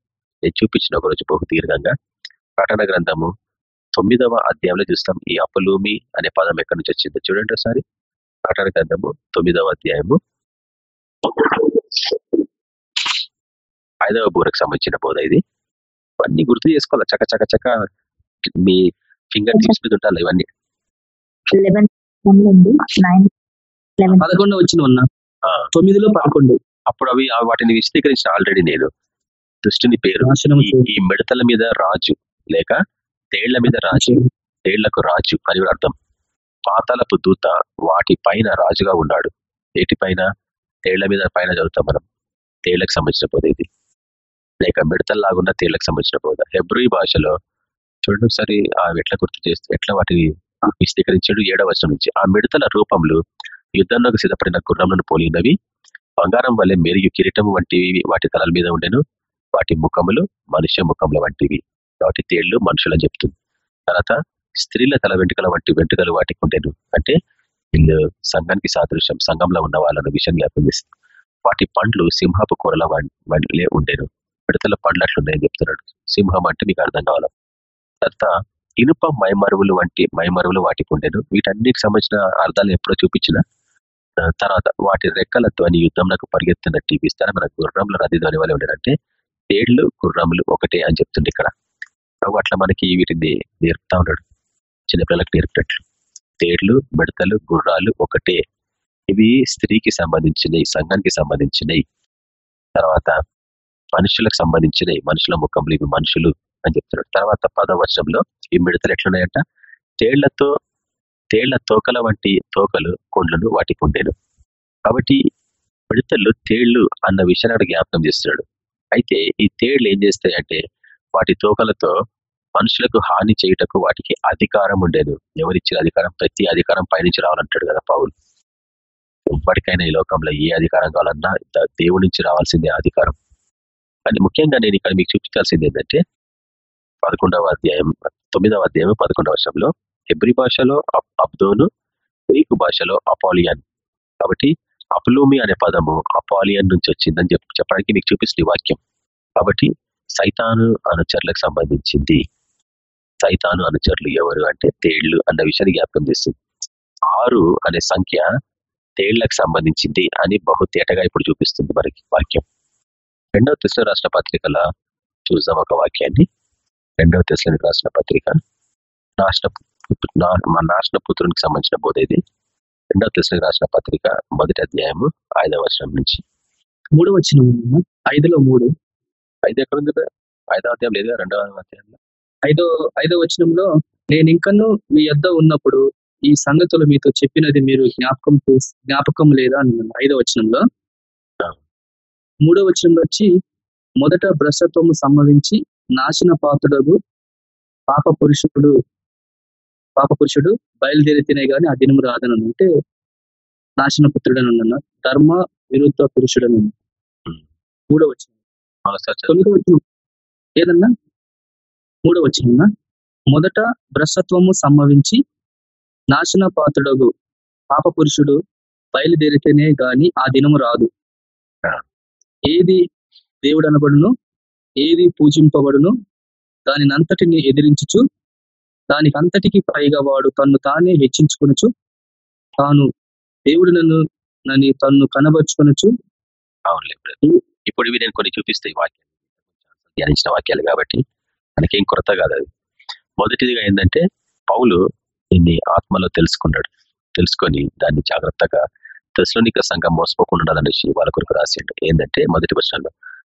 నేను చూపించిన ఒక రోజు బహు దీర్ఘంగా. ప్రకటన గ్రంథము తొమ్మిదవ అధ్యాయంలో చూస్తాం ఈ అపలూమి అనే పదం ఎక్కడి నుంచి వచ్చిందో. చూడండి ఒకసారి. ప్రకటన గ్రంథము తొమ్మిదవ అధ్యాయము. ఐదవ బూరకు సంబంధించిన బోధ ఇది. అన్ని గుర్తు చేసుకోవాలి? చక్క చక్క చక్క మీ ఫింగర్ టిప్స్ మీద ఉండాలి ఇవన్నీ పదకొండు వచ్చిన ఉన్న తొమ్మిదిలో పదకొండు. అప్పుడు అవి వాటిని విశదీకరించిన ఆల్రెడీ నేను. దుష్టుని పేరు ఈ మిడతల మీద రాజు లేక తేళ్ళ మీద రాజు తేళ్ళకు రాజు అని కూడా అర్థం. పాతాలపు దూత వాటి పైన రాజుగా ఉన్నాడు. ఏటి పైన? తేళ్ళ మీద పైన చదువుతాం మనం. తేళ్ళకు సంబంధించిన బోధ ఇది. లేక మిడతల్లాగున్న తేళ్ళకు సంబంధించిన బోధ. హెబ్రూ భాషలో చూడండి ఒకసారి ఆ ఎట్లా గుర్తు చేస్తే ఎట్లా వాటిని విశదీకరించాడు ఏడవ వర్షం నుంచి. ఆ మిడతల రూపంలో యుద్ధంలోకి సిద్ధపడిన గుర్రములను పోలినవి బంగారం వల్లే మెరుగు కిరీటం వంటివి వాటి తలల మీద ఉండెను. వాటి ముఖములు మనుష్య ముఖముల వంటివి. వాటి తేళ్ళు మనుషులని చెప్తుంది. తర్వాత స్త్రీల తల వెంట్రుకల వంటి వెంటుకలు వాటికి ఉండేను. అంటే వీళ్ళు సంఘానికి సాదృశ్యం సంఘంలో ఉన్న వాళ్ళని విషయం జ్ఞాపకం చేస్తుంది. వాటి పండ్లు సింహపు కూరల వండిలే ఉండేను. మిడతల పండ్లు అట్లున్నాయని చెప్తున్నాడు. సింహం అంటే మీకు అర్థం కావాలి? తర్వాత ఇనుప మైమరువులు వంటి మైమరువులు వాటికి ఉండేను. వీటన్నిటికి సంబంధించిన అర్థాలు ఎప్పుడో చూపించిన తర్వాత వాటి రెక్కల ధ్వని యుద్ధంలోకి పరిగెత్తున్నట్టు విస్తారమైన గుర్రంలో రది ధ్వని వల్ల ఉండేటంటే తేళ్ళు గుర్రములు ఒకటే అని చెప్తుంది ఇక్కడ. ప్రభు అట్లా మనకి వీటిని నేర్పుతా ఉన్నాడు. చిన్నపిల్లలకు నేర్పినట్లు తేళ్ళు మిడతలు గుర్రాలు ఒకటే. ఇవి స్త్రీకి సంబంధించినవి సంఘానికి సంబంధించినవి తర్వాత మనుషులకు సంబంధించినవి మనుషుల ముఖంలో ఇవి మనుషులు. అని చెప్తున్నాడు. తర్వాత పదవచనంలో ఈ మిడతలు ఎట్లున్నాయంట? తేళ్ళతో తేళ్ళ తోకల వంటి తోకలు కొండ్లను వాటికి ఉండేను కాబట్టి మిడతలు తేళ్ళు అన్న విషయాన్ని జ్ఞాపకం చేస్తున్నాడు. అయితే ఈ తేళ్ళు ఏం చేస్తాయంటే వాటి తోకలతో మనుషులకు హాని చేయుటకు వాటికి అధికారం ఉండేది. ఎవరిచ్చిన అధికారం? ప్రతి అధికారం పైనుంచి రావాలంటాడు కదా పౌలు. ఎప్పటికైనా ఈ లోకంలో ఏ అధికారం కావాలన్నా దేవుడి నుంచి రావాల్సిందే అధికారం. కానీ ముఖ్యంగా నేను ఇక్కడ మీకు చూపించాల్సింది ఏంటంటే పదకొండవ అధ్యాయం తొమ్మిదవ అధ్యాయం పదకొండవ వర్షంలో హెబ్రి భాషలో అబ్- అబ్దోను గ్రీకు భాషలో అపాలియన్. కాబట్టి అప్లూమి అనే పదము అపాలియన్ నుంచి వచ్చిందని చెప్ప చెప్పడానికి మీకు చూపిస్తుంది వాక్యం. కాబట్టి సైతాను అనుచరులకు సంబంధించింది. సైతాను అనుచరులు ఎవరు అంటే తేళ్ళు అన్న విషయాన్ని జ్ఞాపకం చేస్తుంది. ఆరు అనే సంఖ్య తేళ్ళకు సంబంధించింది అని బహు తేటగా ఇప్పుడు చూపిస్తుంది మనకి వాక్యం. రెండవ తెశలో రాష్ట్ర పత్రికల చూద్దాం ఒక వాక్యాన్ని. రెండవ తెశలో రాసిన పత్రిక. నాశన మా నాశన పుత్రునికి సంబంధించిన బోధ ఇది. రెండవ తెశలో రాసిన పత్రిక మొదటి అధ్యాయము ఐదవ వచనం నుంచి. మూడు వచ్చిన ఐదులో మూడు. ఐదు ఎక్కడ ఉంది కదా? ఐదవ అధ్యాయం లేదా రెండవ అధ్యాయంలో? ఐదో ఐదో వచనంలో నేను ఇంకను మీ యొద్ద ఉన్నప్పుడు ఈ సంగతులు మీతో చెప్పినది మీరు జ్ఞాపకం చేసి జ్ఞాపకం లేదా అన్నాను. ఐదో వచనంలో. మూడో వచనంలో వచ్చి మొదట భ్రష్టత్వము సంభవించి నాశన పాత్రుడు పాప పురుషుడు పాప పురుషుడు బయలుదేరితేనే గాని ఆ దినము రాదని అంటే నాశన పుత్రుడని ధర్మ విరుద్ధ పురుషుడని. మూడో వచనం ఏదన్నా? మూడో వచనం మొదట భ్రష్టత్వము సంభవించి నాశన పాత్రుడగు పాప పురుషుడు బయలుదేరితేనే గాని ఆ దినము రాదు. ఏది? దేవుడు అనబడును ఏది పూజింపబడును దానిని అంతటిని ఎదిరించుచు దానికంతటికి పైగా వాడు తన్ను తానే హెచ్చించుకొనుచు తాను దేవుడు నన్ను నన్ను తన్ను కనబరుచుకొనుచు అవునులే ఇప్పుడు ఇవి నేను కొన్ని చూపిస్తాయి వాక్యాలు ధ్యానించిన వాక్యాలు కాబట్టి మనకేం కొరత కాదు అది. మొదటిదిగా ఏంటంటే పౌలు దీన్ని ఆత్మలో తెలుసుకున్నాడు. తెలుసుకొని దాన్ని జాగ్రత్తగా తెస్లోనిక సంఘం మోసపోకుండా ఉండాలనేసి వాళ్ళ కొరకు రాసిండు. ఏంటంటే మొదటి వర్షంలో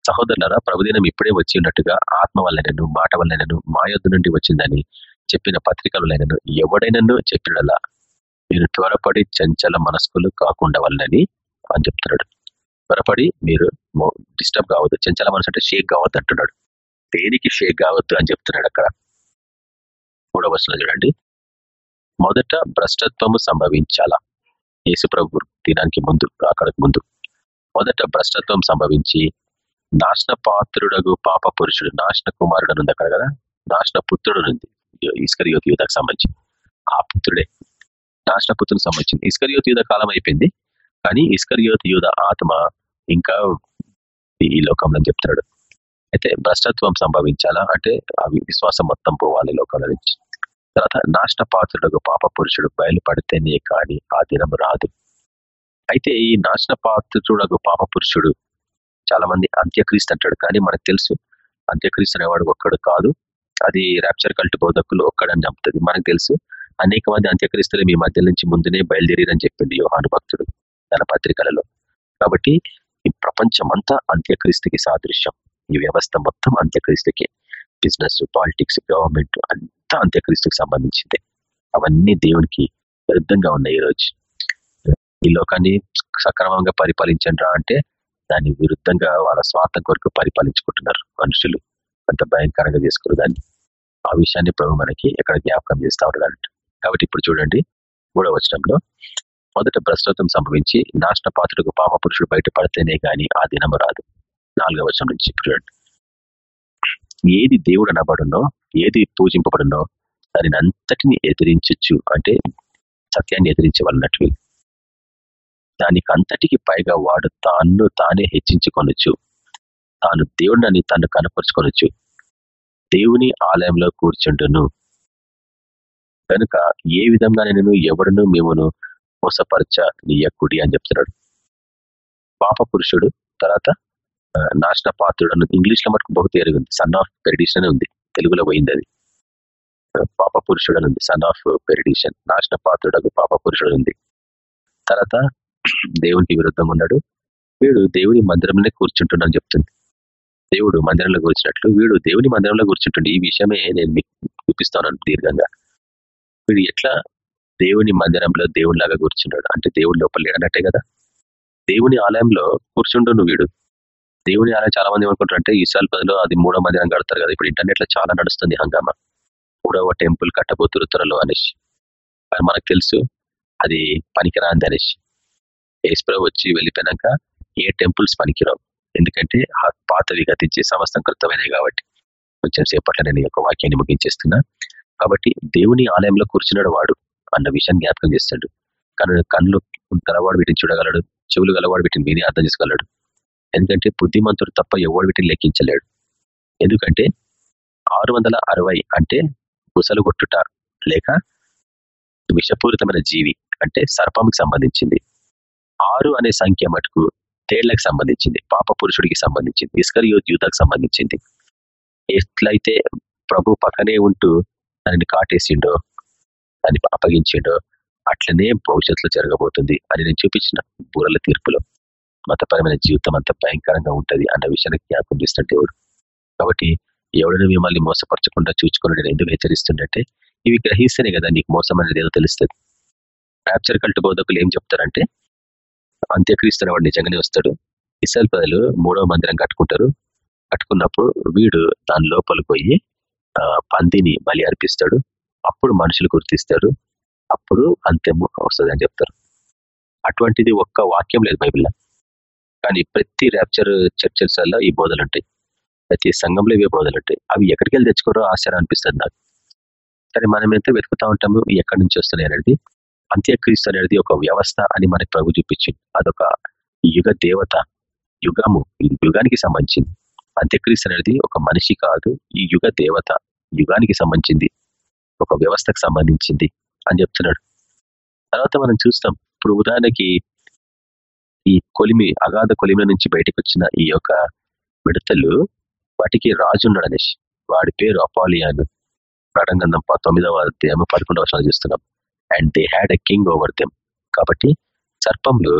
సహోదరులరా ప్రభుదినం ఇప్పుడే వచ్చి ఉన్నట్టుగా ఆత్మ వల్లనను మాట వల్లనను మా యొద్ద నుండి వచ్చిందని చెప్పిన పత్రికలైనను ఎవడైనను చెప్పినలా మీరు త్వరపడి చంచల మనస్కులు కాకుండా వల్లనని అని చెప్తున్నాడు. త్వరపడి మీరు డిస్టర్బ్ కావద్దు చంచల మనసు అంటే షేక్ కావద్దు అంటున్నాడు. దేనికి షేక్ కావద్దు అని చెప్తున్నాడు అక్కడ. మూడవ చూడండి. మొదట భ్రష్టత్వము సంభవించాలా? యేసు ప్రభు దినానికి ముందు అక్కడికి ముందు. మొదట భ్రష్టత్వం సంభవించి నాశన పాత్రుడగు పాప పురుషుడు నాశన కుమారుడు ఉంది అక్కడ కదా? నాశన పుత్రుడు ఉంది ఇస్కరియోత్ యూధకు సంబంధించి. ఆ పుత్రుడే. నాశన పుత్రునికి సంబంధించింది. ఇస్కరియోత్ యూధ కాలం అయిపోయింది. కానీ ఇస్కరియోత్ యూధ ఆత్మ ఇంకా ఈ లోకంలో చెప్తున్నాడు. అయితే భ్రష్టత్వం సంభవించాలా? అంటే అవి విశ్వాసం మొత్తం పోవాలి లోకంలో నుంచి. తర్వాత నాశన పాత్రుడు పాప పురుషుడు బయలుపడితేనే కానీ ఆ దినం రాదు. అయితే ఈ నాశన పాత్రుడు పాప పురుషుడు చాలా మంది అంత్యక్రీస్తు అంటాడు. కానీ మనకు తెలుసు అంత్యక్రీస్తు అనేవాడు ఒక్కడు కాదు. అది ర్యాప్చర్ కల్ట్ బోధకులు ఒక్కడని చెప్తుంది మనకు తెలుసు అనేక మంది అంత్యక్రీస్తులు మీ మధ్య నుంచి ముందునే బయలుదేరిరని చెప్పింది యోహాను భక్తుడు తన పత్రికలలో. కాబట్టి ఈ ప్రపంచమంతా అంత్యక్రీస్తుకి సాదృశ్యం. ఈ వ్యవస్థ మొత్తం అంత్యక్రీస్తుకి. బిజినెస్ పాలిటిక్స్ గవర్నమెంట్ అంతా అంత్యక్రీస్తుకి సంబంధించిందే. అవన్నీ దేవునికి విరుద్ధంగా ఉన్నాయి ఈరోజు. ఈ లోకాన్ని సక్రమంగా పరిపాలించండి అంటే దాని విరుద్ధంగా వాళ్ళ స్వార్థం కొరకు పరిపాలించుకుంటున్నారు మనుషులు. అంత భయంకరంగా చేసుకున్న దాన్ని ఆ విషయాన్ని ప్రభు మనకి ఎక్కడ జ్ఞాపకం చేస్తా ఉన్నాడు కాబట్టి ఇప్పుడు చూడండి మూడవ వచనంలో మొదట భ్రష్టత్వం సంభవించి నాశన పాత్రకు పాప పురుషుడు బయటపడితేనే కానీ ఆ దినము రాదు. నాలుగవ వచనం నుంచి చూడండి. ఏది దేవుడు అనబడునో ఏది పూజింపబడునో దానిని అంతటిని ఎదిరించచ్చు. అంటే సత్యాన్ని ఎదిరించే వాళ్ళనట్లు దానికి అంతటికి పైగా వాడు తాను తానే హెచ్చించుకొనొచ్చు తాను దేవుడిని తను కనపరుచుకొనొచ్చు దేవుని ఆలయంలో కూర్చుంటును కనుక ఏ విధంగా నేను ఎవడును మేమును మోసపరచ నీయకుడి అని చెప్తున్నాడు. పాప పురుషుడు తర్వాత నాశన పాత్రుడు ఇంగ్లీష్లో మటుకు బహుత ఉంది. సన్ ఆఫ్ పెరిడిషన్ ఉంది. తెలుగులో పోయింది అది. పాప పురుషుడు అని ఉంది సన్ ఆఫ్ పెరిడిషన్ నాశన పాత్రుడు పాప పురుషుడు ఉంది తర్వాత దేవునికి విరుద్ధంగా ఉన్నాడు వీడు దేవుని మందిరంలో కూర్చుంటున్నాను చెప్తుంది. దేవుడు మందిరంలో కూర్చున్నట్లు వీడు దేవుని మందిరంలో కూర్చుంటుండే. ఈ విషయమే నేను మీకు చూపిస్తాను దీర్ఘంగా. వీడు ఎట్లా దేవుని మందిరంలో దేవునిలాగా కూర్చున్నాడు అంటే దేవుడి లోపల లేడనట్టే కదా? దేవుని ఆలయంలో కూర్చుండు వీడు. దేవుని ఆలయం చాలా మంది ఏమనుకుంటారంటే ఈసారి పదిలో అది మూడో మందిరం కడతారు కదా? ఇప్పుడు ఇంటర్నెట్లో చాలా నడుస్తుంది హంగామా. మూడవ టెంపుల్ కట్టబోతురు త్వరలో అనేసి. మనకు తెలుసు అది పనికిరాంది అనేసి. ఏసుప్రభు వచ్చి వెళ్ళిపోయినాక ఏ టెంపుల్స్ పనికిరావు. ఎందుకంటే పాతవి గతించే సమస్తం కృతమైనవి కాబట్టి. కొంచెం సేపట్లో నేను యొక్క వాక్యాన్ని ముగించేస్తున్నా. కాబట్టి దేవుని ఆలయంలో కూర్చున్నాడు వాడు అన్న విషయాన్ని జ్ఞాపకం చేస్తాడు. కానీ కళ్ళు గలవాడు వీటిని చూడగలడు. చెవులు గలవాడు వీటిని విని అర్థం చేసుకోగలడు. ఎందుకంటే బుద్ధిమంతుడు తప్ప ఎవడు వీటిని లెక్కించలేడు. ఎందుకంటే ఆరు అంటే గుసలు కొట్టుట లేక విషపూరితమైన జీవి అంటే సర్పంకి సంబంధించింది. ఆరు అనే సంఖ్య మటుకు తేళ్ళకు సంబంధించింది పాప పురుషుడికి సంబంధించింది ఇస్కర్ యూతకు సంబంధించింది. ఎట్లయితే ప్రభు పక్కనే ఉంటూ దానిని కాటేసిండో దాన్ని అప్పగించిండో అట్లనే భవిష్యత్తులో జరగబోతుంది అని నేను చూపించిన బూరల తీర్పులో. మతపరమైన జీవితం అంత భయంకరంగా ఉంటుంది అన్న విషయాన్ని జ్ఞాపకం చేస్తున్న దేవుడు. కాబట్టి ఎవడిని మిమ్మల్ని మోసపరచకుండా చూసుకుని నేను ఎందుకు హెచ్చరిస్తుండే ఇవి గ్రహిస్తేనే కదా నీకు మోసం అనేది ఏదో తెలుస్తుంది. ర్యాప్చర్ కల్ట్ బోధకులు ఏం చెప్తారంటే అంత్యక్రీస్తున్న వాడు నిజంగానే వస్తాడు. ఇసల్ ప్రజలు మూడవ మందిరం కట్టుకుంటారు. కట్టుకున్నప్పుడు వీడు దాని లోపల పోయి పందిని బలి అర్పిస్తాడు. అప్పుడు మనుషులు గుర్తిస్తారు. అప్పుడు అంత్యము వస్తుంది అని చెప్తారు. అటువంటిది ఒక్క వాక్యం లేదు బైబిల్లో. కానీ ప్రతి ర్యాప్చర్ చర్చల్లో ఈ బోధలు ఉంటాయి ప్రతి సంఘంలో ఇవే బోధలు ఉంటాయి అవి ఎక్కడికి వెళ్ళి తెచ్చుకోరో ఆశ్చర్యం అనిపిస్తుంది నాకు. సరే మనం ఎంత వెతుకుతా ఉంటాము? ఎక్కడి నుంచి వస్తున్నాయి అనేది. అంత్యక్రీస్తు అనేది ఒక వ్యవస్థ అని మనకి ప్రభు చూపించింది అదొక యుగ దేవత యుగము యుగానికి సంబంధించింది. అంత్యక్రీస్తు అనేది ఒక మనిషి కాదు ఈ యుగ దేవత యుగానికి సంబంధించింది ఒక వ్యవస్థకు సంబంధించింది అని చెప్తున్నాడు. తర్వాత మనం చూస్తాం ఇప్పుడు ఉదాహరణకి ఈ కొలిమి అగాధ కొలిమి నుంచి బయటకు వచ్చిన ఈ యొక్క మిడతలు వాటికి రాజు ఉన్నాడు అనేసి వాడి పేరు అపాలియాను. ప్రకటన తొమ్మిదవ అధ్యాయం పదకొండవ వర్షాలు చూస్తున్నాం. And they had a king over them కాబట్టి సర్పంలు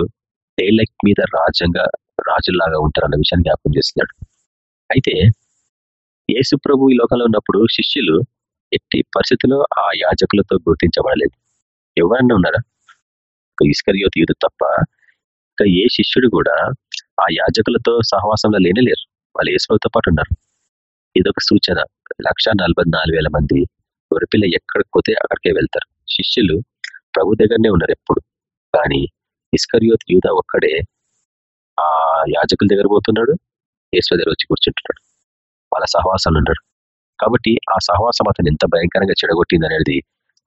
తేళ్ళ మీద రాజ్యంగా రాజుల్లాగా ఉంటారన్న విషయాన్ని జ్ఞాపకం చేస్తున్నాడు. అయితే యేసు ప్రభు ఈ లోకంలో ఉన్నప్పుడు శిష్యులు ఎట్టి పరిస్థితిలో ఆ యాజకులతో గుర్తించబడలేదు. ఎవరన్నా ఉన్నారా? ఇస్కరియోత్ యూదు తప్ప ఇంకా ఏ శిష్యుడు కూడా ఆ యాజకులతో సహవాసంలో లేనే లేరు వాళ్ళు యేసుతో పాటు ఉన్నారు. ఇదొక సూచన. లక్ష మంది గొరపిల్ల ఎక్కడికి పోతే అక్కడికే వెళ్తారు. శిష్యులు ప్రభు దగ్గరనే ఉన్నారు ఎప్పుడు. కానీ ఇస్కరియోత్ యూద ఒక్కడే ఆ యాజకుల దగ్గర పోతున్నాడు యేసు దగ్గర వచ్చి కూర్చుంటున్నాడు. వాళ్ళ సహవాసాలు ఉన్నాడు కాబట్టి ఆ సహవాసం అతను ఎంత భయంకరంగా చెడగొట్టింది అనేది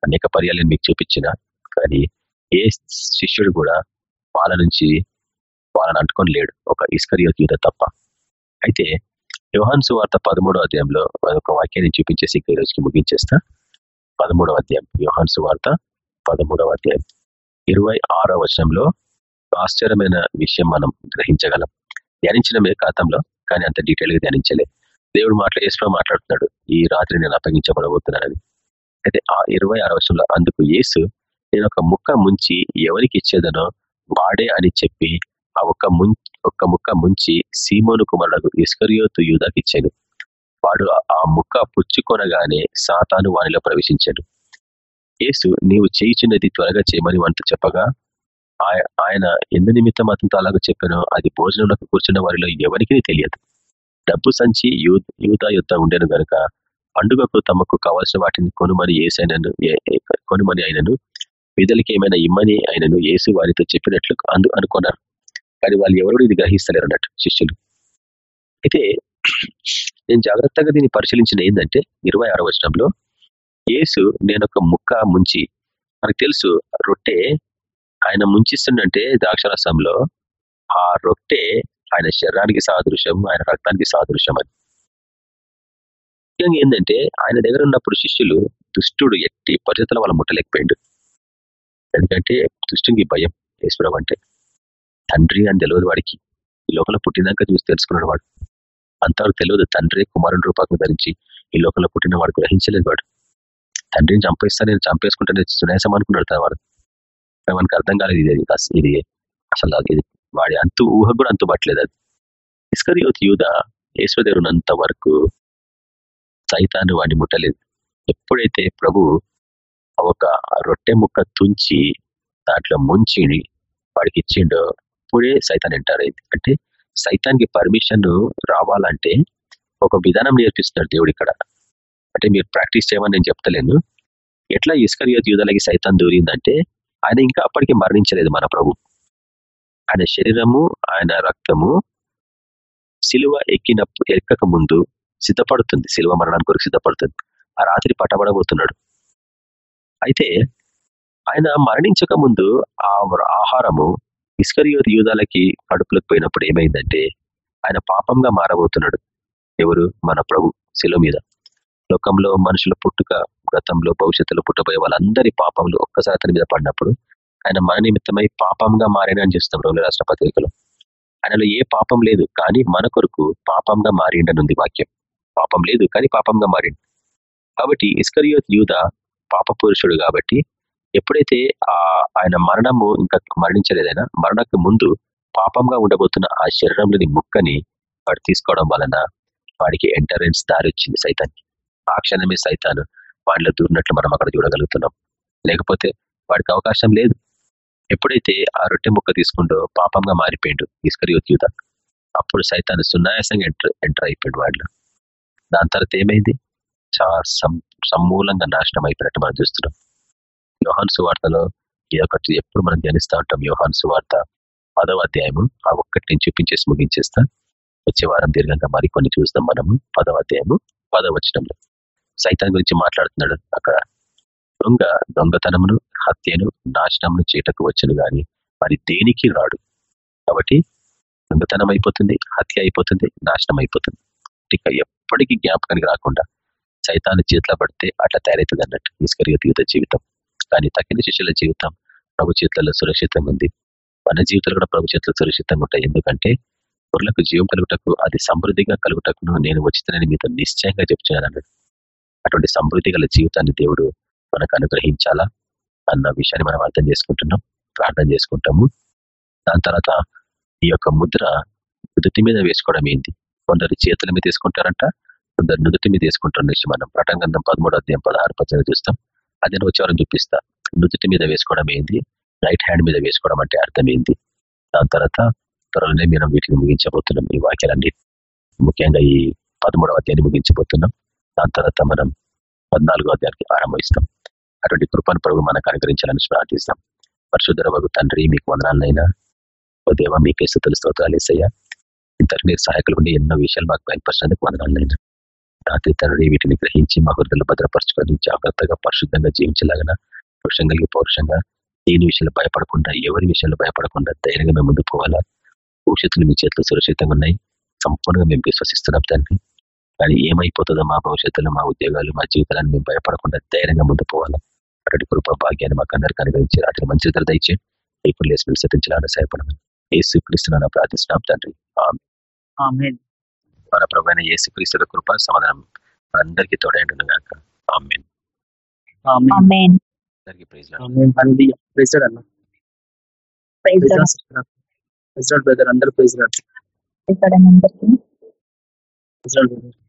అనేక పర్యాలను మీకు చూపించిన. కానీ ఏ శిష్యుడు కూడా వాళ్ళ నుంచి వాళ్ళని అంటుకొని లేడు. ఒక ఇస్కరియోత్ యూద తప్ప. అయితే యోహాన్ సువార్త పదమూడో అధ్యాయంలో ఒక వాక్యాన్ని చూపించేసి ఈ రోజుకి ముగించేస్తా. పదమూడవ అధ్యాయం. యోహాన్ వార్త పదమూడవ అధ్యాయం. ఇరవై ఆరో వచనంలో ఆశ్చర్యమైన విషయం మనం గ్రహించగలం. ధ్యానించడమే కాతంలో కానీ అంత డీటెయిల్గా ధ్యానించలే. దేవుడు మాట్లా యేసు మాట్లాడుతున్నాడు. ఈ రాత్రి నేను అప్పగించబడబోతున్నానని. అయితే ఆ ఇరవై ఆరో వచనంలో అందుకు యేసు నేను ఒక ముక్క ముంచి ఎవరికి ఇచ్చేదనో వాడే అని చెప్పి ఆ ఒక్క ముం ఒక్క ముక్క ముంచి సీమోను కుమారుడు ఇస్కరియోతు యూదాకి ఇచ్చాను. వాడు ఆ ముక్క పుచ్చుకొనగానే సాతాను వానిలో ప్రవేశించాడు. యేసు నీవు చేయిచున్నది త్వరగా చేయమని వంట చెప్పగా ఆయన ఎందు నిమిత్తం అతనితో అలాగ చెప్పానో అది భోజనంలోకి కూర్చున్న వారిలో ఎవరికి తెలియదు. డబ్బు సంచి యూత యుద్ధ ఉండేను గనుక పండుగకు తమకు కావాల్సిన వాటిని కొనుమని ఏసైనను కొనుమని అయినను విధులకి ఏమైనా ఇమ్మని ఆయనను ఏసు వారితో చెప్పినట్లు అందు అనుకున్నారు. కానీ వాళ్ళు ఎవరు ఇది గ్రహిస్తలేరు అన్నట్టు శిష్యులు. అయితే నేను జాగ్రత్తగా దీన్ని పరిశీలించిన ఏంటంటే ఇరవై ఆరో వచనంలో ఏసు నేను ఒక ముక్క ముంచి మనకు తెలుసు రొట్టె ఆయన ముంచిస్తుండంటే ద్రాక్షరసంలో ఆ రొట్టె ఆయన శరీరానికి సాదృశ్యం ఆయన రక్తానికి సాదృశ్యం అని ముఖ్యంగా ఏంటంటే ఆయన దగ్గర ఉన్నప్పుడు శిష్యులు దుష్టుడు ఎట్టి పరిస్థితుల వల్ల ముట్టలేకపోయాడు ఎందుకంటే దుష్టునికి భయం ఈశ్వరం అంటే తండ్రి అని తెలియదు వాడికి. ఈ లోపల పుట్టినాక చూసి తెలుసుకున్నాడు వాడు. అంతవరకు తెలియదు. తండ్రి కుమారుని రూపాకు ధరించి ఈ లోకంలో పుట్టిన వాడు గ్రహించలేదు వాడు. తండ్రిని చంపేస్తా నేను చంపేసుకుంటే నేను సునేసం అనుకున్నాడు తన వాడు. మనకు అర్థం కాలేదు ఇది ఇది అసలు ఇది వాడి అంతు ఊహ కూడా అంతు పట్టలేదు అది. ఇస్కరియోత్ యూధ ఈశ్వదేవునంత వరకు సైతాన్ని వాడిని ముట్టలేదు. ఎప్పుడైతే ప్రభు ఒక రొట్టె ముక్క తుంచి దాంట్లో ముంచి వాడికి ఇచ్చిండో అప్పుడే సైతాన్ ఎంటర్ అయింది. అంటే సైతానికి పర్మిషన్ రావాలంటే ఒక విధానం నేర్పిస్తున్నాడు దేవుడు ఇక్కడ. అంటే మీరు ప్రాక్టీస్ చేయమని నేను చెప్తలేను. ఎట్లా ఇస్కరియోత్ యూధలకి సైతం దూరిందంటే ఆయన ఇంకా అప్పటికి మరణించలేదు మన ప్రభు. ఆయన శరీరము ఆయన రక్తము సిలువ ఎక్కినప్పుడు ఎక్కక ముందు సిద్ధపడుతుంది. సిలువ మరణానికి కొరకు సిద్ధపడుతుంది. ఆ రాత్రి పట్టబడబోతున్నాడు. అయితే ఆయన మరణించక ముందు ఆ ఆహారము ఇస్కరియోత్ యూదాలకి కడుపులకు పోయినప్పుడు ఏమైందంటే ఆయన పాపంగా మారబోతున్నాడు. ఎవరు? మన ప్రభు శిలో మీద. లోకంలో మనుషుల పుట్టుక గతంలో భవిష్యత్తులో పుట్టబోయే వాళ్ళందరి పాపంలో ఒక్కసారి అతని మీద పడినప్పుడు ఆయన మన నిమిత్తమై పాపంగా మారినని చూస్తాం రోగుల రాష్ట్ర పత్రికలో. ఆయనలో ఏ పాపం లేదు కానీ మన కొరకు పాపంగా మారిండనుంది వాక్యం. పాపం లేదు కానీ పాపంగా మారిండు కాబట్టి ఇస్కరియోత్ యూద పాప పురుషుడు కాబట్టి ఎప్పుడైతే ఆ ఆయన మరణము ఇంకా మరణించలేదైనా మరణకు ముందు పాపంగా ఉండబోతున్న ఆ శరీరంలోని ముక్కని వాడు తీసుకోవడం వలన వాడికి ఎంటరెన్స్ దారి వచ్చింది సైతానికి. ఆ క్షణమే సైతాను వాడిలో దూరినట్లు మనం అక్కడ చూడగలుగుతున్నాం. లేకపోతే వాడికి అవకాశం లేదు. ఎప్పుడైతే ఆ రొట్టె ముక్క తీసుకుంటూ పాపంగా మారిపోయిండు ఇస్కరియోత్ యూత అప్పుడు సైతాన్ని సున్నాయాసంగా ఎంటర్ ఎంటర్ అయిపోయింది వాడిలో. దాని తర్వాత ఏమైంది? చాలా సమూలంగా నాశనం అయిపోయినట్టు మనం చూస్తున్నాం. యోహాన్ సువార్తలో ఇదొకటి ఎప్పుడు మనం ధ్యానిస్తూ ఉంటాం యోహాన్ సువార్త పదవ అధ్యాయము ఆ ఒక్కటి నేను చూపించేసి ముగించేస్తా. వచ్చే వారం దీర్ఘంగా మరికొన్ని చూస్తాం మనము. పదవ అధ్యాయము పదవచనంలో సైతాన్ గురించి మాట్లాడుతున్నాడు అక్కడ. దొంగ దొంగతనమును హత్యను నాశనమును చీటకు వచ్చును గాని మరి దేనికి రాడు? కాబట్టి దొంగతనం అయిపోతుంది హత్య అయిపోతుంది నాశనం అయిపోతుంది. ఎప్పటికీ ఎప్పటికీ జ్ఞాపకానికి రాకుండా సైతాన్ని చేతిలో పడితే అట్లా తయారవుతుంది అన్నట్టు నిష్కరియుత జీవితం. కానీ తక్కిన శిష్యుల జీవితం ప్రభు చేతులలో సురక్షితంగా ఉంది. మన జీవితాలు కూడా ప్రభు చేతులు సురక్షితంగా ఉంటాయి. ఎందుకంటే గొర్రెలకు జీవం కలుగుటకు అది సమృద్ధిగా కలుగుటకును నేను వచ్చితనని మీతో నిశ్చయంగా చెప్తున్నాను అటువంటి సమృద్ధి గల జీవితాన్ని దేవుడు మనకు అనుగ్రహించాలా అన్న విషయాన్ని మనం అర్థం చేసుకుంటున్నాం ప్రార్థన చేసుకుంటాము. దాని తర్వాత ఈ యొక్క ముద్ర నుదుటి మీద వేసుకోవడం ఏంటి? కొందరు చేతుల మీద తీసుకుంటారంట కొందరు నుదుటి మీద తీసుకుంటారు నుంచి మనం ప్రటంగంధం పదమూడు అధ్యాయం పదహారు పద్దెనిమిది చూస్తాం. అది నేను వచ్చేవారం చూపిస్తా నుదుటి మీద వేసుకోవడం ఏంది? రైట్ హ్యాండ్ మీద వేసుకోవడం అంటే అర్థం ఏంది? దాని తర్వాత త్వరలోనే మేము వీటిని ముగించబోతున్నాం. ఈ వాక్యాలన్నీ. ముఖ్యంగా ఈ పదమూడవ అధ్యాయాన్ని ముగించబోతున్నాం. దాని తర్వాత మనం పద్నాలుగో అధ్యాయానికి ఆరంభిస్తాం అటువంటి కృపను ప్రభు మనకు అనుగ్రహించాలని ప్రార్థిస్తాం. పరిశుద్ధర వగు తండ్రి మీకు వందనాలనైనా. ఓ దేవ మీకే స్థుతులు స్తోత్రాలు వేసయ్యా ఇంతకు మీరు సహాయకులు ఉండి ఎన్నో విషయాలు మాకు బయలుపరచడానికి వందనాలనైనా. రాత్రి తండ్రి వీటిని గ్రహించి మా హృదయలు భద్రపరచుకొని జాగ్రత్తగా పరిశుద్ధంగా జీవించలాగన పురుషం కలిగి పౌరుషంగా దేని విషయాలు భయపడకుండా ఎవరి విషయాలు భయపడకుండా ధైర్యంగా మేము ముందుకు పోవాలా? భవిష్యత్తులు మీ చేతిలో సురక్షితంగా ఉన్నాయి. సంపూర్ణంగా మేము విశ్వసిస్తున్నాం తండ్రి. కానీ ఏమైపోతుందో మా భవిష్యత్తులో మా ఉద్యోగాలు మా జీవితాలను మేము భయపడకుండా ధైర్యంగా ముందుకు పోవాలా? అటు కృప భాగ్యాన్ని మాకు అందరికీ అనుగ్రహించి రాత్రి మంచి ఇతర దయచే ఇప్పుడు లేసి సతించాలని సహాయపడమని. ఏ క్రీస్తున్నా ప్రార్థిస్తున్నాం తండ్రి. ఆమె మన ప్రభు ఏసు క్రీస్తుల కృప సమాధానం అందరికీ తోడైండును గాక ఆమెన్ ఆమేన్. అందరికీ praise. Amen. Hallelujah. Praise lord అన్న. Praise lord sister. Praise lord brother అందరూ ప్రైజ్ లార్డ్. అందరికీ ప్రైజ్ లార్డ్ బ్రదర్.